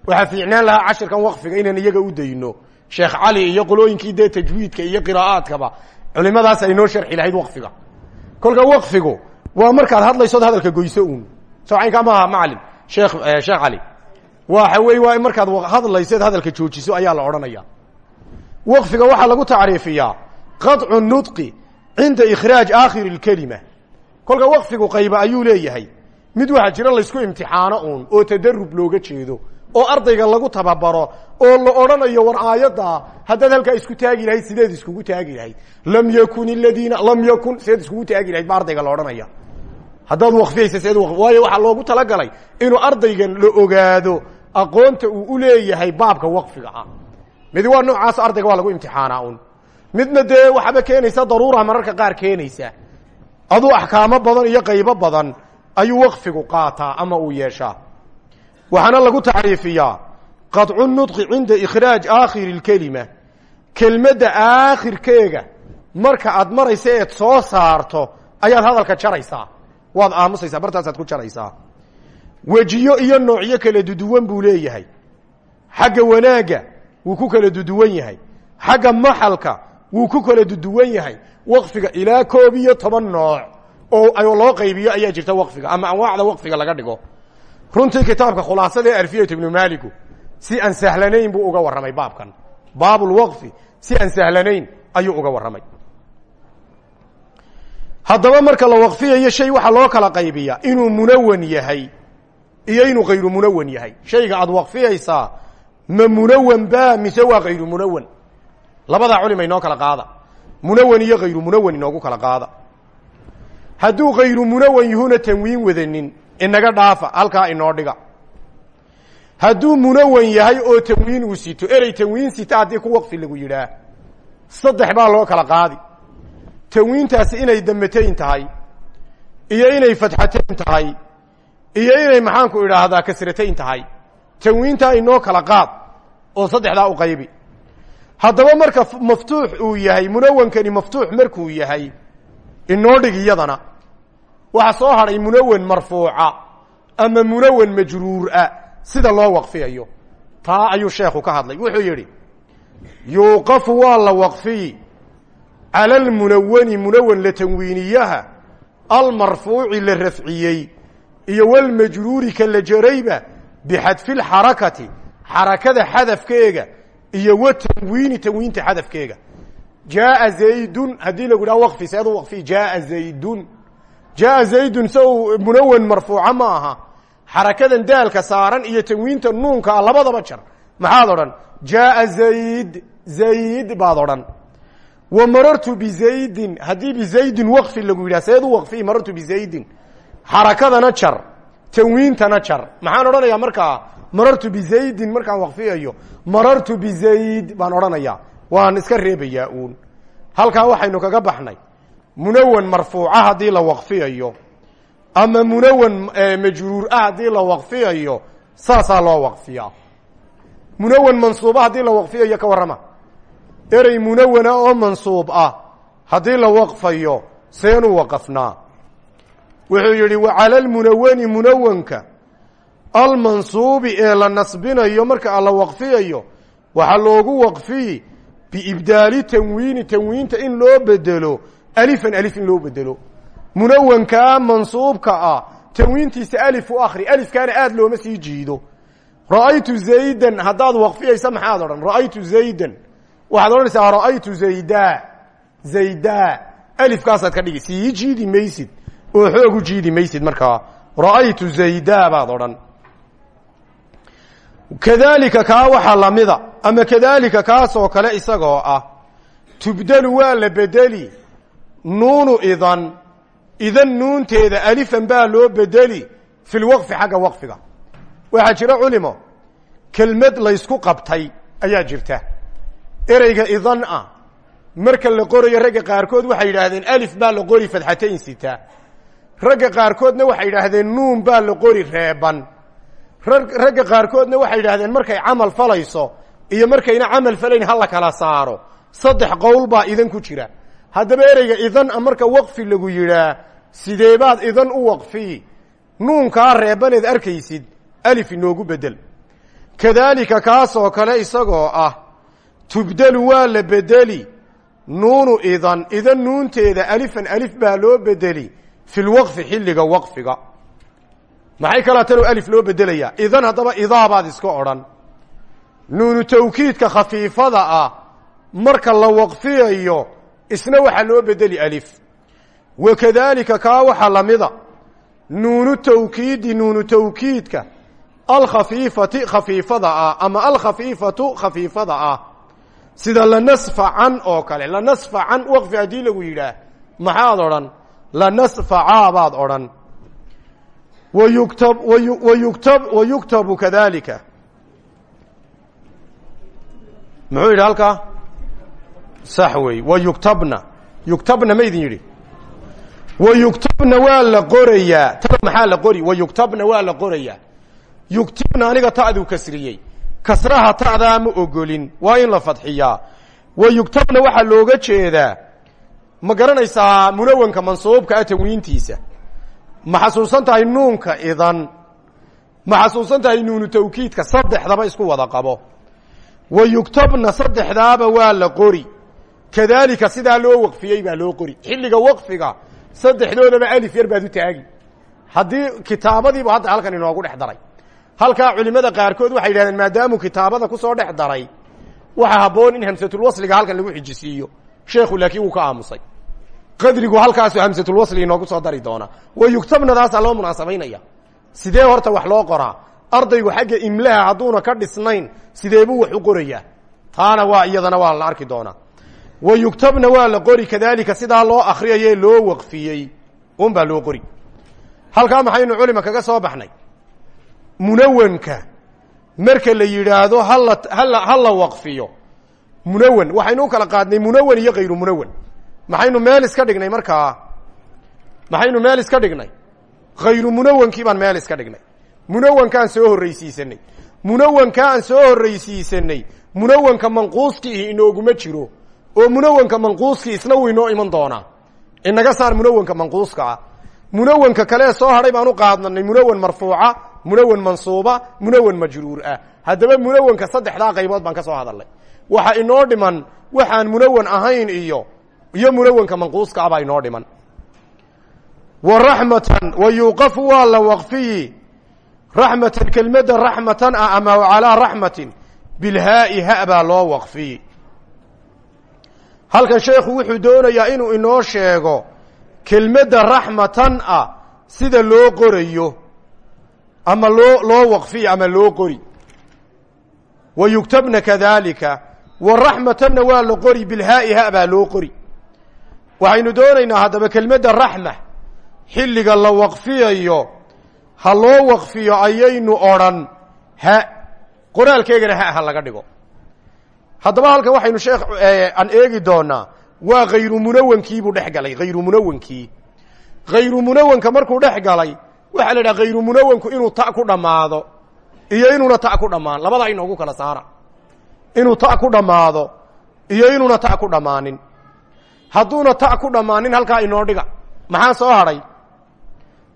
Waxaa fiicnaan lahaa cashirkan waqfiga inaan iyaga u dayno. Sheekh cali iyo qolooyinkii dee tajwiidka iyo qiraa'aadkaba culimadaas ay noo sharxi lahayd waqfiga. Kolka waqfigu waa markaad hadlaysood hadalka goyso uun. Soo caynkaa maaha sheekh sheekh cali waxa weeye waa markaad hadlayseed hadalka joojiso ayaa la odhanaya. Waqfiga waxaa lagu tacriifiyaa qaطcu nudqi cinda ikhraaj aakhiri اlkelima kolka waqfigu qayba ayuu leeyahay. Mid waxaa jira laysku imtixaano uun oo tadarub looga jeedo oo ardayga lagu tababaro oo la odhanayo war aayadda haddaad halkaa isku taagi sideed iskugu taagi lam yakun iladiina lam yakun sideed iskugu taagi ardayga la odhanaya. Haddaad waqfiyaysa seed waayo loogu talagalay inuu ardaygan la ogaado aqoonta uu u leeyahay baabka waqfiga ah. Mid waa noocaas ardayga waa lagu imtixaanaa un midna dee waxaba keenaysa daruura mararka qaar keenaysa. Aduu axkaamo badan iyo qaybo badan ayuu waqfigu qaataa ama uu yeeshaa. Waxaana lagu tacriifiyaa qadcu nudqi cinda ikhraaj aakhiri lkelima kelmadda aakhirkeega marka aad maraysa eed soo saarto ayaad hadalka jaraysaa. Waad aamusaysaa bartaasaad ku jaraysaa wejiyo iyo noocyo kala duduwan buu leeyahay. Xagga wanaagga wuu ku kala duduwan yahay. Xagga maxalka wuu ku kala duduwan yahay. Waqfiga ilaa koob iyo toban nooc oo loo qaybiyo ayaa jirta waqfiga ama anwaacda waqfiga laga dhigo. Runtii kitaabka khulaasada ee alfiyat ibnu maaligu si aan sahlanayn buu uga warramay baabkan. Baabulwaqfi si aan sahlanayn ayuu uga warramay. Haddaba marka la waqfiyayo shay waxaa loo kala qaybiyaa inuu munawan yahay iyo inuu kayru munawan yahay. Shayga aad waqfiyaysaa ma munawan ba mise waa kayru munawan labadaa culima inoo kala qaada. Munawan iyo kayru munawan inoogu kala qaada. Hadduu kayru munawan yuhuna tanwiin wadanin inaga dhaafa halkaa inoo dhiga. Hadduu munawan yahay oo tanwiin uu sito erey tanwiin sita haddii ku waqfi lagu yidhaah saddex baa loo kala qaadi. Tanwiintaasi inay damatayn tahay iyo inay fatxatayn tahay iyo inay maxaanku idhaahdaa kasratayn tahay. Tanwiintaa inoo kala qaad oo saddexdaa u qaybi. Haddaba marka maftuux uu yahay munawankani maftuux markuu yahay inoo dhig iyadana. Waxaa soo hadhay munawan marfuuca ama munawan majruura sida loo waqfiyayo. Taa ayuu sheekhu ka hadlay. Wuxuu yidhi yuuqafu waa la waqfiyi cala almunawani munawan la tanwiiniyaha almarfuuci la rafciyey iyo walmajruuri ka la jarayba bixadfi lxarakati xarakada xadafkeega iyo wa tanwiini tanwiinta xadafkeega. Jaaa zaydun haddii lagu dhaha waqfi seedu waqfi jaaa zaydun. Jaaa zaydun se uu munawan marfuuca ma daalka saaran iyo tanwiinta nuunka ah labadaba jar. Maxaad odhan? Jaaa zayd zayd baad odhan. Wa marartu bizaydin haddii bizaydin waqfi lagu yidhah seedu waqfi marartu bizaydin xarakadana jar tanwiintana jar maxaan odhanayaa markaa marartu bizaydin markaan waqfiyayo marartu bizayd baan odhanayaa. Waan iska reebayaa uun. Halkaa waxaynu kaga baxnay munawan marfuuca haddii la waqfiyayo ama munawan majruur haddii la waqfiyayo saasaa loo waqfiyaa. Munawan mansuuba haddii la waqfiyayo ka warrama. Erey munawana oo mansuub ah haddii la waqfayo seenuu waqafnaa wuxuu yidhi wa cala lmunawani munawanka almansuubi ee la nasbinayo marka la waqfiyayo waxaa loogu waqfiyi biibdaali tanwiini tanwiinta in loo bedelo alifan alif in loo bedelo. Munawankaa mansuubka ah tanwiintiisa alif u akri alifkaana aada looma sii jiido. Ra'aytu zaydan haddaad waqfiyaysa maxaad odhan? Ra'aytu zaydan. Waxaad odhanaysaa ra'aytu zayda zayda. Alifkaasaad ka dhigi sii jiidi maysid oo xoog u jiidi maysid markaa. Ra'aytu zayda baad odhan. Kadaalika kaa waxaa lamida ama kadaalika kaasoo kale isagoo ah tubdelu waa la bedeli nuunu idan idan nuunteeda alifan baa loo bedeli fi lwaqfi xagga waqfiga. Waxaa jira culimo kelmad laysku qabtay ayaa jirta. Ereyga idan ah marka la qorayo ragga qaarkood waxay yidhaahdeen alif baa la qori fadxatayn sita ragga qaarkoodna waxay yidhaahdeen nuun baa la qori reeban. Ragga qaarkoodna waxay yidhahdeen markay camal falayso iyo markayna camal falayn ha la kala saaro. Saddex qowl baa idan ku jira. Haddaba ereyga idan a marka waqfi lagu yidhaa sideebaad idan u waqfi? Nuunkaa reebaneed arkaysid alif inoogu bedel kadaalika kaasoo kale isagoo ah tubdelu waa la bedeli nuunu idan idan nuunteeda alifan alif baa loo bedeli fi lwaqfi xilliga waqfiga maxay kalaa tanoo alif loo bedelayaa idan haddaba idaabaad iska odhan nuunu tawkiidka khafiifada ah marka la waqfiyayo isna waxaa loo bedeli alif wa kadaalika kaa waxaa lamida nuunu tawkiidi nuunu tawkiidka alkhafiifati khafiifada ah ama alkhafiifatu khafiifada ah sida lanasfacan oo kale lanasfacan waqfi haddii lagu yidhaah maxaad odhan lanasfacaa baad odhan wayuktab wayuktab wayuktabu kadalika muxuu yidhi halkaa sax wey wa yuktabna ma idin yidhi wa yuktabna waa la qorayaa tada maxaa la qori wa yuktabna waa la qorayaa yuktibna aniga ta'duu kasriyey kasraha ta'daa ma ogolin waa in la fadxiyaa wa yugtabna waxaa looga jeedaa ma garanaysaa munawanka mansuubka ah tanwiintiisa ma xasuusan tahay nuunka idan? Ma xasuusan tahay nuunu tawkiidka saddexdaba isku wada qabo? Wa yugtabna saddexdaaba waa la qori. Kadaalika sidaa loo waqfiyey baa loo qori. Xilliga waqfiga saddexdoodaba alif yar baad u taagi. Haddii kitaabadiibu hadda halkan inoogu dhex daray. Halkaa culimada qaarkood waxay yidhahdeen maadaamuu kitaabada ku soo dhex daray waxaa habboon in hamsatulwasliga halkan lagu xijisiiyo sheekhu laakiin wuu ka aamusay. Qadrigu halkaasu hamsatulwasli inoogu soo dari doona. Wa yugtabnadaasaa loo munaasabaynaya sidee horta wax loo qoraa? Ardaygu xagga imlaha hadduuna ka dhisnayn sideebuu wax u qorayaa? Taana waa iyadana waa la arki doonaa wa yugtabna waa la qori kadaalika sidaa loo akriyayee loo waqfiyey. Un loo qori. Halkaa maxaynu culima kaga soo baxnay? Munawanka. Marka la yidhaahdo hala hala ha waqfiyo munawan waxaynu u kala qaadnay munawan iyo kayru munawan maxaynu meel iska dhignay markaa? Maxaynu meel iska dhignay? Khayru munawankii baan meel iska dhignay. Munawankaan soo horraysiisanay. Munawanka aan soo horraysiisanay. Munawanka manquuskiihi inooguma jiro. Oo munawanka manquuskii isna wuu inoo iman doonaa. Inaga saar munawanka manquuska ah. Munawanka kalee soo hadhay baan u qaadnanay. Munawan marfuuca munawan mansuuba munawan majruur ah. Haddaba munawanka saddexdaa qaybood baan ka soo hadalnay waxa inoo dhiman waxaan munawan ahayn iyo iyo munawanka manquuska ah baa inoo dhiman. Wa raxmatan wa yuuqafu waa la waqfiyi. Raxmatan kelmadda raxmatan ah ama calaa raxmatin bilhaa'i ha baa loo waqfiyi. Halkan sheekhu wuxuu doonayaa inuu inoo sheego kelmadda raxmatan ah sida loo qorayo ama loo loo waqfiyo ama loo qori. Wa yugtabna wa raxmatanna waa la qori bilhaa'i ha baa loo qori. Waxaynu doonaynaa haddaba kelmadda raxma xilliga la waqfiyayo ha loo waqfiyo ayaynu odhan ha qoraalkeegana ha ha laga dhigo. Haddaba halkan waxaynu sheekh aan eegi doonaa waa khayru munawankiibuu dhex galay khayru munawankii. Khayru munawanka markuu dhex galay waxaa la idhaha khayru munawanku inuu ta ku dhammaado iyo inuuna ta ku dhammaan. Labadaa inoogu kala saara inuu ta ku dhammaado iyo inuuna ta ku dhammaanin. Hadduuna ta ku dhammaanin halkaa inoo dhiga. Maxaa soo hadhay?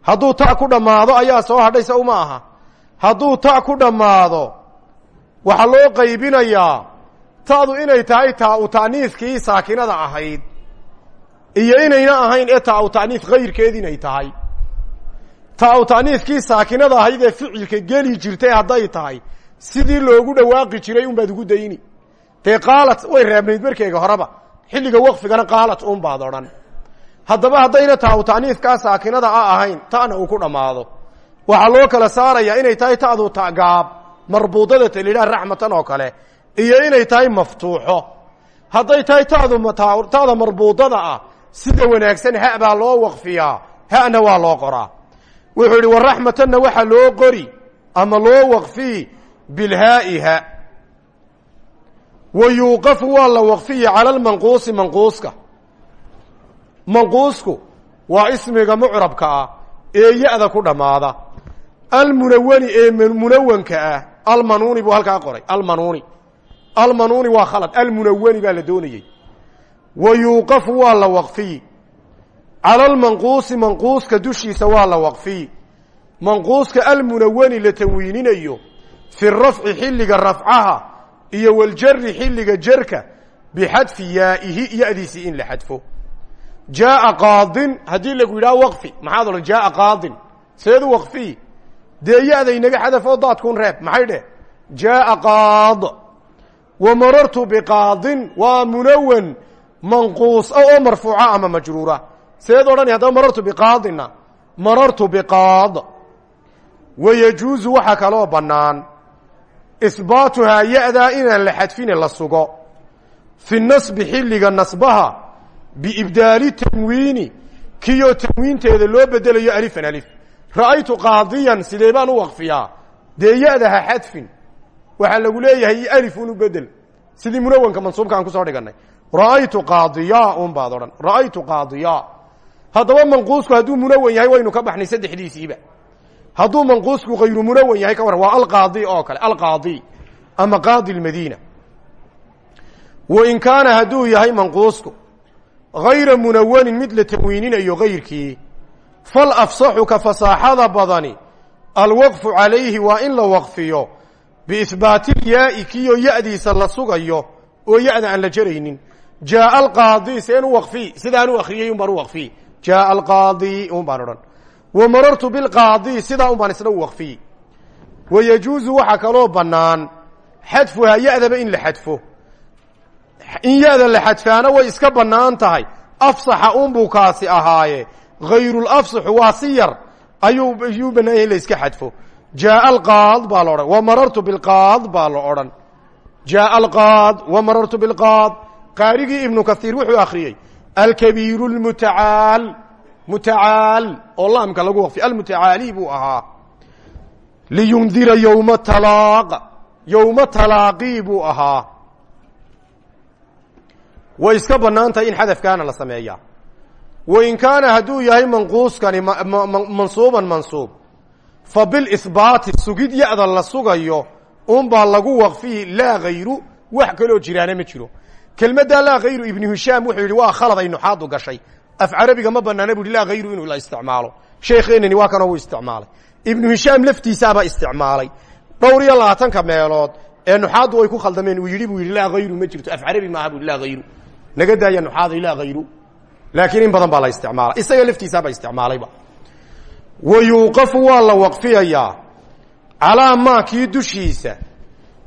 Hadduu ta ku dhammaado ayaa soo hadhay se uma aha. Hadduu ta ku dhammaado waxaa loo qaybinayaa ta'du inay tahay taa u ta'niiskii saakinada ahayd iyo inayna ahayn ee taa u ta'niis kayrkeed inay tahay. Taa u ta'niiskii saakinada ahayd ee ficilka geli jirtay hadday tahay sidii loogu dhawaaqi jiray un baad ugu dayni. Dee qaalat way reebnayd markeega horeba xilliga waqfigana qaalat un baad odhan. Haddaba haddayna taa u ta'niiskaa saakinada a ahayn ta'na uu ku dhammaado. Waxaa loo kala saarayaa inay tahay ta'du tagaab marbuudada talidhaha raxmatan oo kale iyo inay tahay maftuuxo. Hadday tahay tadu ta'da marbuudada ah sida wanaagsan ha loo waqfiyaa hana waa loo qoraa. Wuxuu yidhi waraxmatanna waxaa loo qori ama loo waqfiyi bilhaa'iha. Wa yuuqafu waa la waqfiyi cala lmanquusi manquuska. Manquusku waa ismiga mucrabka ah ee ya-da ku dhammaada. Almunawani ee munawanka ah almanuuni buu halkaa qoray almanuuni. Almanuuni waa khalad almunawani baa la doonayey. Wa yuuqafu waa la waqfiyi. Cala almanquusi manquuska dushiisa waa la waqfiyi. Manquuska almunawani la tanwiininayo fi rafci xilliga rafcaha iyo waljari xilliga jerka bixadfi yaa'ihi yadiisii in la xadfo. Jaaa qaadin haddii lagu yidhaha waqfi maxaad odhan jaaa qaadin. Seedu waqfiyi dee ya-da inaga xadafoo daadkun reeb maxay dheh jaaa qaad wa marartu biqaadin waa munawan manquus oo marfuuca ama majruura. Seed odhani haddaba marartu biqaadina marartu biqaad wayajuuzu waxaa kaloo bannaan isbaatuhaa ya-daa inaan la xadfine la sugo fi nasbi xilliga nasbaha biibdaali tanwiini kiyoo tanwiinteeda loo bedelayo alifan alif ra'aytu qaadiyan sidee baan u waqfiyaa dee ya-da ha xadfin waxaa lagu leeyahay alifun u bedel sidii munawanka mansuubka aan ku soo dhiganay ra'aytu qaadiya un baad odhan ra'aytu qaadiya haddaba manquusku hadduu munawan yahay waynu ka baxnay saddexdiisiiba hadduu manquusku hayru munawan yahay ka warran waa alqaadi oo kale alqaadi ama qaadi lmadiina wain kaana hadduu yahay manquusku hayra munawanin mid la tanwiininayo hayrkii fal afsaxu ka fasaaxada badani alwaqfu calayhi waa in la waqfiyo biihbaatilyaai kiyo ya'diisa la sugayo oo ya'da la jaraynin. Jaaa alqaadi seen waqfi sidaan u akriyey un waqfiy jaaa alqaadi un wa marartu bilqaadi sidaa un baan isna u waqfiy wa yajuusu waxaa kaloo bannaan xadfuhaa ya'daba in la xadfo. In ya-da la xadfaana way iska bannaan tahay. Afsaxa unbuu kaasi ahaaye. Hayrulafsaxu waa si yar ayuu ayuu bannaan yahay in la iska xadfo. Jaaa alqaad baa la odhan. Wa marartu bilqaad baa la odhan. Jaaa alqaad wa marartu bilqaad qaarigii ibnu kaiir wuxuu akhriyey alkabiiru lmutacaal mutacaal oo laamka lagu waqfiy almutacaali buu ahaa. Liyundira yowma talaaq. Yowma talaaqii buu ahaa. Way iska bannaan tahay in xadafkaana la sameeyaa. Wain kaana hadduu yahay manquuskani mansuuban mansuub fa bilihbaati sugid ya-da la sugayo unbaa lagu waqfihi laa hayru wax kaloo jiraana ma jiro. Kelmaddaa laa hayru ibnu hishaam wuxuu yidhi waa khalad ay nuxaadu gashay af carabiga ma banaana bu laa hayru inuu la isticmaalo. Sheekheenani waa kanoo wuu isticmaalay. Ibnu hishaam laftiisaabaa isticmaalay. Dhowr iyo labaatanka meelood ee nuxaaddu way ku khaldameen uu yidhi buu yidhi laa hayru ma jirto. Af carabi maaha bu laa hayru naga daaya nuxaaday laa hayru laakiin in badan baa la isticmaala isaga laftiisaabaa isticmaalayba. Wa yuuqafu waa la waqfiyayaa calaa maa kii dushiisa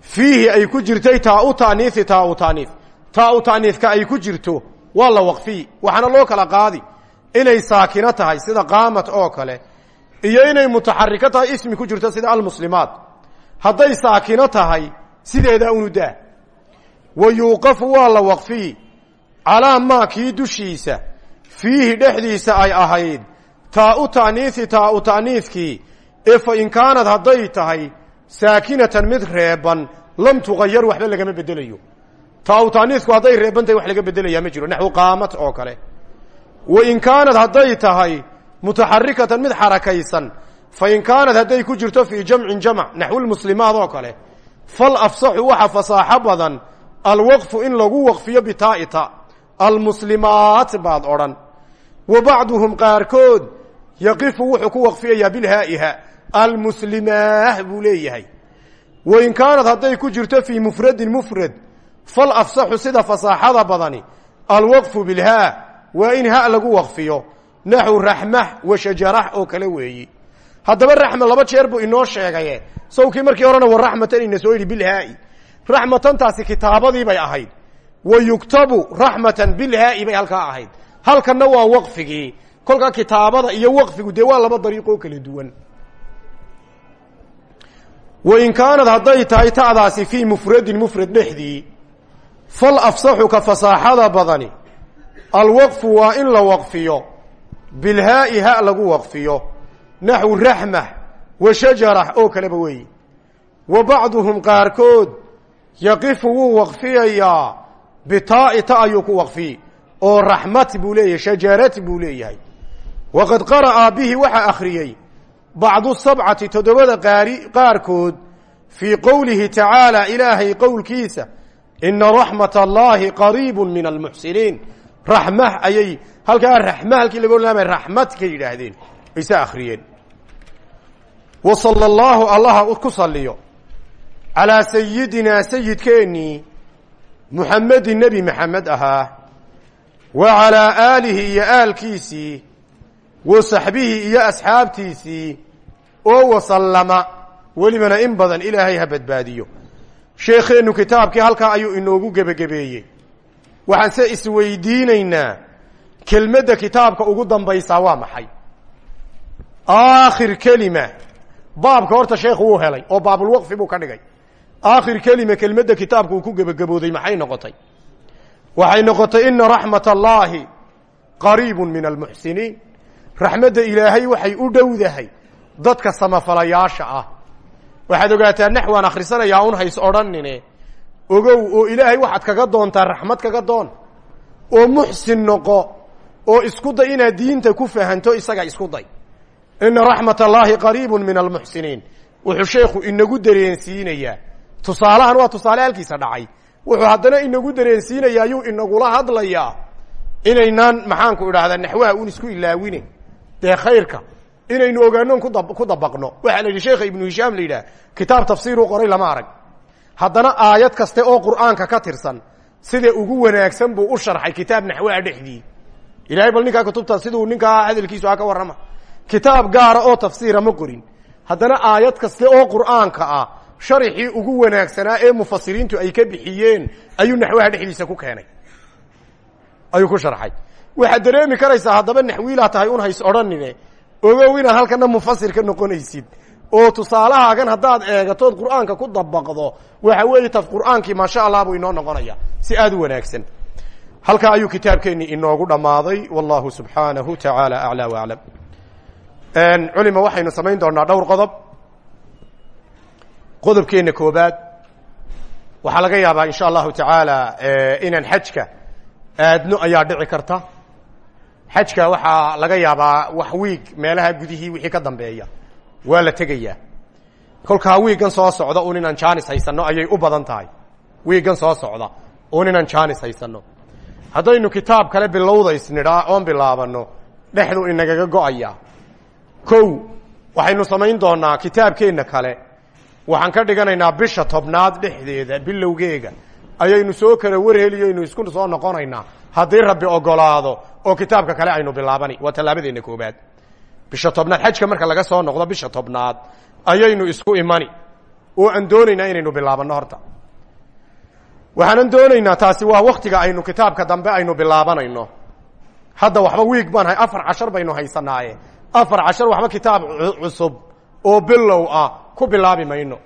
fiihi ay ku jirtay taau taaniihi taau taaniif. Taau taaniifka ay ku jirto waa la waqfiyi waxaana loo kala qaadi inay saakino tahay sida qaamat oo kale iyo inay mutaxariko tahay ismi ku jirto sida almuslimaat. Hadday saakino tahay sideedaa unudaa wa yuuqafu waa la waqfiyi calaa maa kii dushiisa fiihi dhexdiisa ay ahayd. Taau ta'niihi taau ta'niifkii ee fa in kaanad hadday tahay saakinatan mid reeban lam tuqayar waxba lagama bedelayo taau ta'niifku hadday reeban tahay wax laga bedelayaa ma jiro. Naxwu qaamat oo kale. Wa in kaanad hadday tahay mutaxarikatan mid xarakaysan fa in kaanad hadday ku jirto fii jamcin jamc naxwulmuslimaad oo kale fal afsaxu waxa fasaaxo alwaqfu in lagu waqfiyo bitaa'ita almuslimaat baad odhan. Wa bacduhum qaarkood yaqifu wuxuu ku waqfiyayaa bilhaa'iha almuslimaah buu leeyahay. Wa in kaanad hadday ku jirto fii mufradin mufrad fal afsaxu sida fasaaxada badani alwaqfu bilhaa waa in ha lagu waqfiyo. Naxu raxmah wa shajarax oo kale weeyi. Haddaba raxma laba jeer buu inoo sheegaye. Sawkii markii horena wa raxmatan ina soo yidhi bilhaa'i. Raxmatantaasi kitaabadii bay ahayd. Wa yuktabu raxmatan bilhaa'i bay halkaa ahayd. Halkanna waa waqfigii kolkaa kitaabada iyo waqfigu dee waa laba dariiqoo kala duwan fal afsaxu ka fasaaxada badani alwaqfu waa in la waqfiyo bilhaa'i ha lagu waqfiyo naxwu raxmah wa shajarax oo kaleba weeyi. Wa bacduhum qaarkood yaqifu wuu waqfiyayaa bitaa'i ta ayuu ku waqfiyi oo raxmat buu leeyahay shajarat buu leeyahay. Waqad qara'a bihi waxaa akhriyey bacdu sabcati toddobada qaari qaarkood fii qowlihi tacaala ilaahay qowlkiisa ina raxmat allaahi qariibu min almuxsiniin raxmah ayay halkaa raxma halkii laga odlaamay raxmad ka yidhaahdeen ayse akhriyeen. Wa sala allaahu allaha ku saliyo calaa sayidinaa sayidkeennii muxamedin nebi maxamed ahaa. Wa calaa aalihi iyo aalkiisii wa saxbihi iyo asxaabtiisii oo wasallama. Welibana in badan ilaahay ha badbaadiyo sheekheennu kitaabkii halkaa ayuu inoogu gebagabeeyey waxaan se isweydiinaynaa kelmadda kitaabka ugu dambaysaa waa maxay? Aakhir kelima. Baabka horta sheekhu wuu helay oo baabulwaqfi buu ka dhigay. Aakhir kelima kelmadda kitaabka uu ku gebagabooday maxay noqotay? Waxay noqotay ina raxmat allaahi qariibun min almuxsiniin. Raxmadda ilaahay waxay u dhowdahay dadka samafalayaasha ah waxaad ogaataa naxwaan akhrisanayaa un hays odhanine ogow oo ilaahay waxaad kaga doontaa raxmad kaga doon. Oo muxsin noqo oo isku day inaad diinta ku fahanto isaga isku day. Ina raxmat allaahi qariibu min almuxsiniin wuxuu sheekhu inagu dareensiinayaa tusaalahan waa tusaale halkiisa dhacay. Wuxuu haddana inagu dareensiinayaa yuu inagula hadlayaa. Inaynaan maxaanku idhaahdaa naxwaha un isku ilaawine. Dee khayrka inaynu ogaanoon ku dabaqno. Waxaa la yidhi sheekha ibnu hishaam la yidhaah kitaab tafsiiruu qoray lama arag. Haddana aayad kaste oo qur'aanka ka tirsan sida ugu wanaagsan buu u sharxay kitaab naxwaha dhexdii. Ilahay bal ninkaa kutubta siduu ninkaa hadalkiisu ha ka warrama. Kitaab gaara oo tafsiira ma qorin. Haddana aayad kaste oo qur'aanka ah sharxii ugu wanaagsanaa ee mufasiriintu ay ka bixiyeen ayuu naxwaha dhexdiisa ku keenay. Ayuu ku sharxay. Waxaad dareemi karaysaa haddaba naxwiilaa tahay un hays odhanine ogow inaad halkana mufasir ka noqonaysid. Oo tusaalahaagan haddaad eegatood qur'aanka ku dabaqdo waxa weeye taf qur'aankii maasha allah buu inoo noqonaya si aad u wanaagsan. Halkaa ayuu kitaabkeeni inoogu dhammaaday. Wallahu subxaanahu tacaala aclaa waaclam culima waxaynu samayn doonaa dhowr qodob. Qodobkeenna koobaad waxaa laga yaabaa insha allahu tacaala inaan xajka aadno ayaa dhici karta xajka waxaa laga yaabaa wax wiig meelaha gudihii wixii ka dambeeya. Waa la tegayaa. Kolkaa wiiggan soo socda un inaan jaanis haysanno ayay u badan tahay. Wiiggan soo socda un inaan jaanis haysanno haddaynu kitaab kale bilowda isnidhaa oon bilaabanno dhexdu inagaga go'ayaa kow waxaynu samayn doonaa kitaabkeenna kale. Waxaan ka dhiganaynaa bisha tobnaad dhexdeeda bilowgeega. Ayaynu soo kala warheliyaynu isku soo noqonaynaa. Haddii rabbi ogolaado oo kitaabka kale aynu bilaabani. Waa tallaabadeenna koobaad bisha tobnaad xajka marka laga soo noqdo bisha tobnaad ayaynu isku imani. Oo aan doonaynaa inaynu bilaabanno horta. Waxaanan doonaynaa taasi waa waktiga aynu kitaabka dambe aynu bilaabanayno hadda waxba wiig baan hay afar cashar baynu haysanaaye. Afar cashar waxba kitaab cusub oo bilow ah ku bilaabi mayno.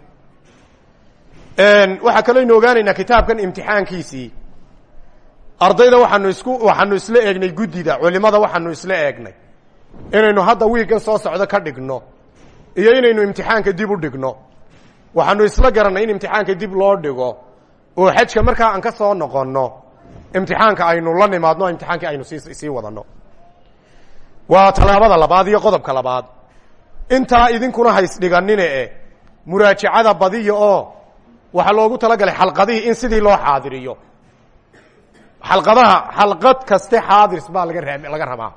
Waxaa kalooynu ogaanaynaa kitaabkan imtixaankiisii ardayda waxaanu isku waxaanu isla eegnay guddida culimada waxaanu isla eegnay. Inaynu hadda wiiggan soo socdo ka dhigno. Iyo inaynu imtixaanka dib u dhigno. Waxaanu isla garanay in imtixaanka dib loo dhigo. Oo xajka markaa aan ka soo noqonno imtixaanka aynu la nimaadno imtixaankii aynu sii wadanno. Waa tallaabada labaad iyo qodobka labaad. Intaa idinkuna haysdhiganine e muraajacada badiya oo waxaa loogu talagalay xalqadihii in sidii loo xaadiriyo xalqadaha xalqad kaste xaadirs baa laga rabaa.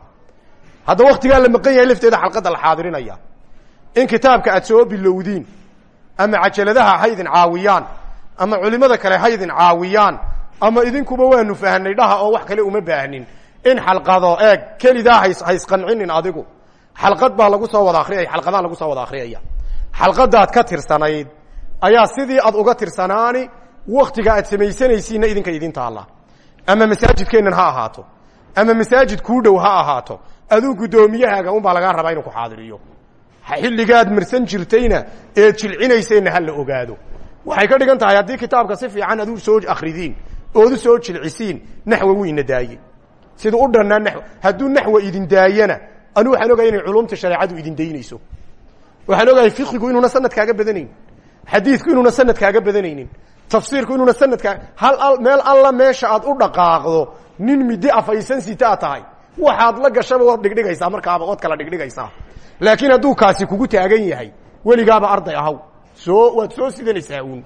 Hadda waktigaa la maqan yahay lafteeda xalqadda la xaadirinaya in kitaabka aad soo bilowdiin ama cajaladaha haydin caawiyaan ama culimada kale haydin caawiyaan ama idinkuba waanu fahnay dhaha oo wax kale uma baahnin. In xalqado eeg kelidaa hays haysqancinin adigu. Xalqad baa lagu soo wada akriyaya xalqadaha lagu soo wada akriyaya xalqadaad ka tirsanayd ayaa sidii aad uga tirsanaani waktiga aad samaysanaysiinna idinka idin taalla ama masaajidkeennan ha ahaato. Ama masaajid kuu dhow ha ahaato. Aduu guddoomiyahaaga unbaa lagaa rabaa inuu ku xaadiriyo. Xilligaad marsan jirtayna eed jilcinayseenna ha ogaado. Waxay ka dhigan tahay haddii kitaabka si fiican aduu soo akridiin ood u soo jilcisiin naxwa wuu ina daaye. Siduu u dhannaa naxw hadduu naxwa idin daayana anu waxaan ogaya inay culumta shareecadu idin daynayso. Waxaan ogahay fiqigu inuuna sanad kaaga badanayn xadiidku inuuna sanad kaaga badanaynin tafsiirku inuuna sanadkaa hal meel alla meesha aad u dhaqaaqdo nin midi afaysan sitaa tahay. Waxaad la gashaba waad dhigdhigaysaa markaaba ood kala dhigdhigaysaa. Laakiin hadduu kaasi kugu taagan yahay weligaaba arday ahaw soo waad soo sidanaysaa uun.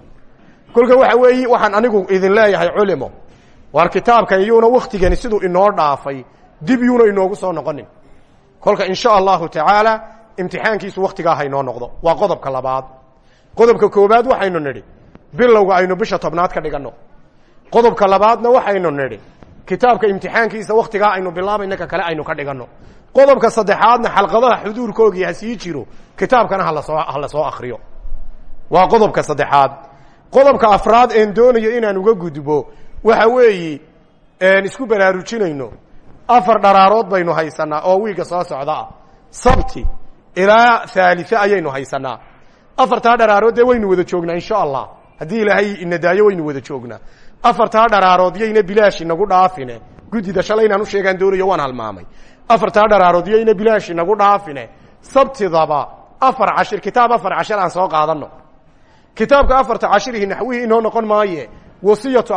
Waxa weeye waxaan anigu idin leeyahay culimo. Waar kitaabkan iyuuna waktigani siduu inoo dhaafay dib yuuna inoogu soo noqonin. Kolka in sha allahu tacaala imtixaankiisu waktigaa haynoo noqdo. Waa qodobka labaad. Qodobka koobaad waxaynu nidhi bilowga aynu bisha tobnaad ka dhiganno. Qodobka labaadna waxaynu nidhi kitaabka imtixaankiisa waktigaa aynu bilaabayna ka kale aynu ka dhiganno. Qodobka saddexaadna xalqadaha xuduurkoogii ha sii jiro kitaabkana ha la soo akriyo waa qodobka saddexaad. Qodobka afraad een doonayo inaan uga gudbo waxa weeyi isku baraarujinayno. Afar dharaarood baynu haysanaa oo wiigga soo socda. Ah sabti ilaa haalia ayaynu haysanaa afartaa dharaarood dee waynu wada joognaa insha allah haddii ilaahay inadaayo waynu wada joognaa. Afartaa dharaarood yayna bilaash inagu dhaafine. Guddida shalay inaan u sheegaan doonayo waan halmaamay. Afartaa dharaarood yayna bilaash dhaafine. Sabtidaba afar cashir kitaab afar cashir aan soo qaadano kitaabka afarta cashirihi naxwihii inoo noqon maaye. Wasiyatu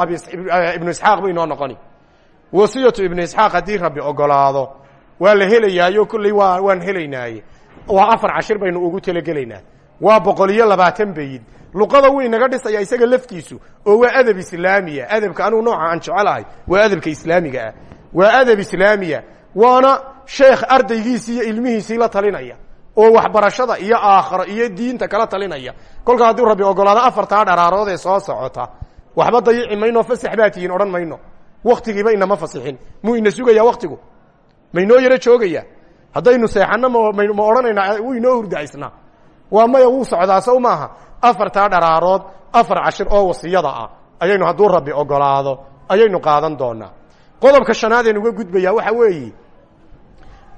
ibnu isxaaq bay inoo noqoni. Wasiyatu ibnu isxaaq haddii rabbi ogolaado waa la helayaayo kolley waa waan helaynaaye waa afar cashir baynu ugu talagelaynaa waa boqol iyo labaatan bayid. Luqada wuu inaga dhisaya isaga laftiisu oo waa adab islaamiya. Adabka anugu nooca aan jecelahay waa adabka islaamiga ah. Waa adab islaamiya. Waana sheekh ardaygiisii iyo ilmihiisii la talinaya oo waxbarashada iyo aakhiro iyo diinta kala talinaya. Kolka hadduu rabbi ogolaado afartaa dharaarood ee soo socota waxba dayici mayno fasax baa tihiin odhan mayno. Waktigiiba inama fasixin. Muu ina sugayaa waktigu maynoo yaro joogaya haddaynu seexanno m ma odhanaynaa wuu inoo hurdaysnaa waa maya wuu socdaa sow maaha. Afartaa dharaarood afar cashir oo wasiyada ah. Ayaynu hadduu rabbi ogolaado ayaynu qaadan doonaa. Qodobka shanaadeen uga gudbayaa waxa weeye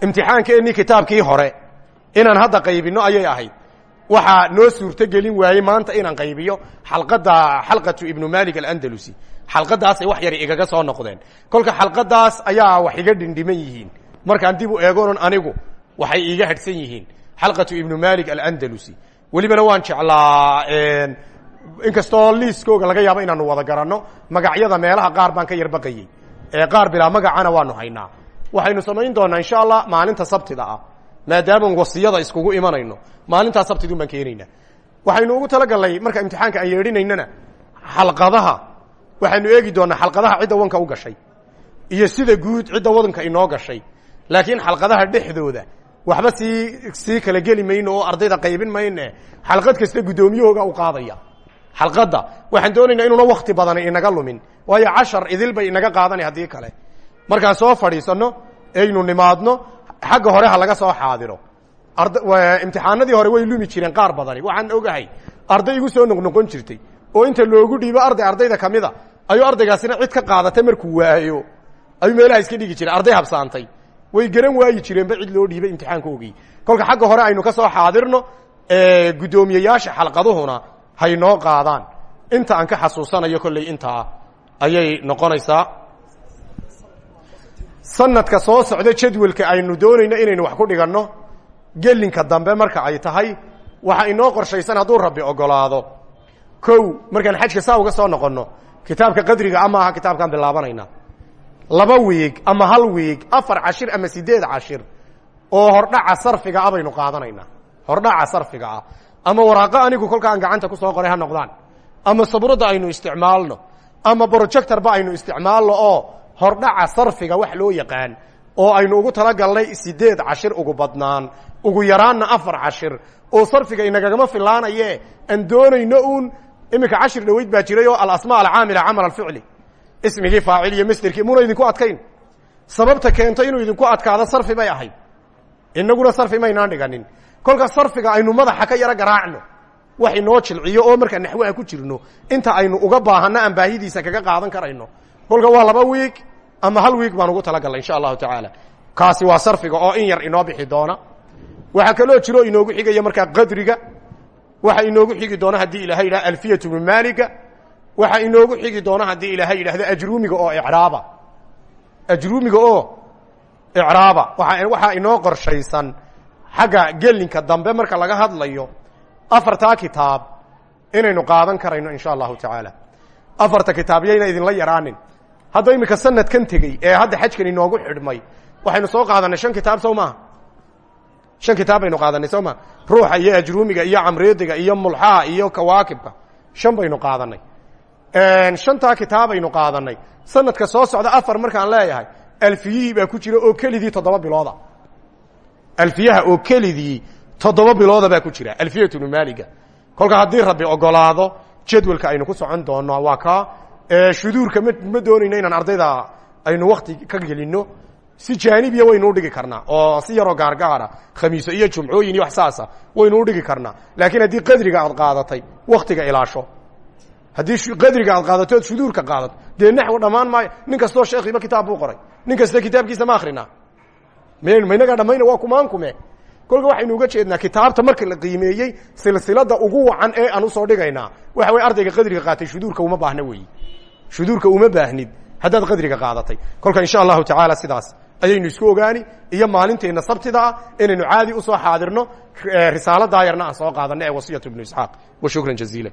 imtixaankeenii kitaabkii hore inaan hadda qaybinno ayay ahayd. Waxaa noo suurto gelin waayey maanta inaan qaybiyo xalqadda xalqatu ibnu malik alandalusi. Xalqadaasay wax yar igaga soo noqdeen. Kolka xalqadaas ayaa wax iga dhindhiman yihiin. Markaan dib u eegonon anigu waxay iiga hadhsan yihiin xalqatu ibnu malik alandalusi. Welibana waan jeclaa inkastoo liiskooga laga yaabo inaanu wada garanno magacyada meelaha qaar baan ka yarbaqayey ee qaar bilaa magacana waanu haynaa. Waxaynu samayn doonaa insha allah maalinta sabtida ah. Maadaaman wasiyada iskugu imanayno maalintaa sabtidun baan keenaynaa waxaynu ugu talagalnay marka imtixaanka aan yeedhinaynana xalqadaha waxaanu eegi doonaa xalqadaha cidda wanka u gashay iyo sida guud cidda wadanka inoo gashay. Laakiin xalqadaha dhexdooda waxba sii sii kala geli mayno oo ardayda qaybin mayne xalqad kasta guddoomiyahooga u qaadaya. Xalqadda waxaan doonaynaa inuuna wakti badani inaga lumin waayo cashar idil bay inaga qaadanay haddii kale. Markaan soo fadhiisanno aynu nimaadno xagga hore ha laga soo xaadiro. Imtixaanadii hore way lumi jireen qaar badani. Waxaan ogahay arday igu soo noqnoqon jirtay oo inta loogu dhiibo arday ardayda kamida ayuu ardaygaasina cid ka qaadatay markuu waayo. Ayuu meelaha iska dhigi jireen arday habsaantay way garan waayi jireenba cid loo dhiibay imtixaankoogii kolka xagga hore aynu ka soo xaadirno guddoomiyeyaasha xalqaduhuna haynoo qaadaan. Inta aan ka xasuusanayo kolley intaa ayay noqonaysaa. Sanadka soo socda jadwalka aynu doonayno inaynu wax ku dhiganno. Gelinka dambe marka ay tahay waxa inoo qorshaysan hadduu rabbi ogolaado. Kow markaan xajka saa uga soo noqonno kitaabka qadriga ama aha kitaabkaan bilaabanayna laba wiig ama hal wiig afar cashir ama sideed cashir oo hordhaca sarfiga ah baynu qaadanaynaa. Hordhaca sarfiga ah. Ama waraaqo anigu kolka aan gacanta ku soo qoray ha noqdaan. Ama sabradda aynu isticmaalno. Ama projectorba aynu isticmaalno oo hordhaca sarfiga wax loo yaqaan oo aynu ugu talagalnay sideed cashir ugu badnaan ugu yaraanna afar cashir oo sarfiga inagagama filaanaye aan doonayno uun iminka cashir dhaweyd baa jiray oo alasmaa alcaamila camal alficli ismigii faacil iyo masderkii muna idinku adkayn. Sababta keento inuu idinku adkaado sarfi bay ahayd. Inaguna sarfi maynaan dhiganin. Kolka sarfiga aynu madaxa ka yaro garaacno wax inoo jilciyo oo markaa naxwaha ku jirno inta aynu uga baahanno aan baahidiisa kaga qaadan karayno. Kolka waa laba wiig ama hal wiig baan ugu talagalnay insha allahu tacaala. Kaasi waa sarfiga oo in yar inoo bixi doona. Waxaa kaloo jiro inoogu xigaya markaa qadriga. Waxa inoogu xigi doona haddii ilaahay yidhahdo alfiyatu bnu maliga waxa inoogu xigi doona haddii ilaahay yidhahdo ajruumiga oo icraaba. Ajruumiga oo icraaba. Waa waxaa inoo qorshaysan xagga gelinka dambe marka laga hadlayo afartaa kitaab inaynu qaadan karayno insha allahu tacaala. Afarta kitaab yayna idinla yaraanin. Hadda iminka sanadkan tegey ee hadda xajkan inoogu xidhmay waxaynu soo qaadanay shan kitaab sow maaha shan kitaab baynu qaadanay soo ruuxa iyo ajruumiga iyo camreediga iyo mulxaha iyo kawaakibka shan baynu qaadanay shantaa kitaabaynu qaadanay sanadka soo socda afar markaan leeyahay. Alfiyihii baa ku jira oo kelidii toddoba bilooda. Alfiyaha oo kelidii toddoba bilooda baa ku jira. Alfiyatu numaliga kolka haddii rabbi ogolaado jadwalka aynu ku socon doono waa ka shuduurka ma doonayno inaan ardayda aynu wakti ka gelinno. Si jaanibiya waynu udhigi karnaa oo si yaroo gaargaara khamiiso iyo jumcooyin iyo wax saasa waynu udhigi karnaa. Laakiin haddii qadriga aad qaadatay waktiga ilaasho haddii qadriga aad qaadato ood shuduurka qaadato dee naxwo dhammaan maayo. Nin kastoo sheekhiiba kitaab buu qoray. Nin kasta kitaabkiisa ma akrinaa m maynagaa dhamayna waa kumaan kume. Kolka waxaynu uga jeednaa kitaabta marka la qiimeeyey silsilada ugu wacan ee aan u soo dhigaynaa waxa wey ardayga qadriga qaatay shuduurka uma baahna weyi shuduurka uma baahnid haddaad qadriga qaadatay. Kolka insha allahu tacaala sidaas ayaynu isku ogaani iyo maalinteenna sabtida ah inaynu caadi u soo xaadirno risaaladaayarna aan soo qaadano ee wasiyatu ibnu isxaaq. Wa jaziila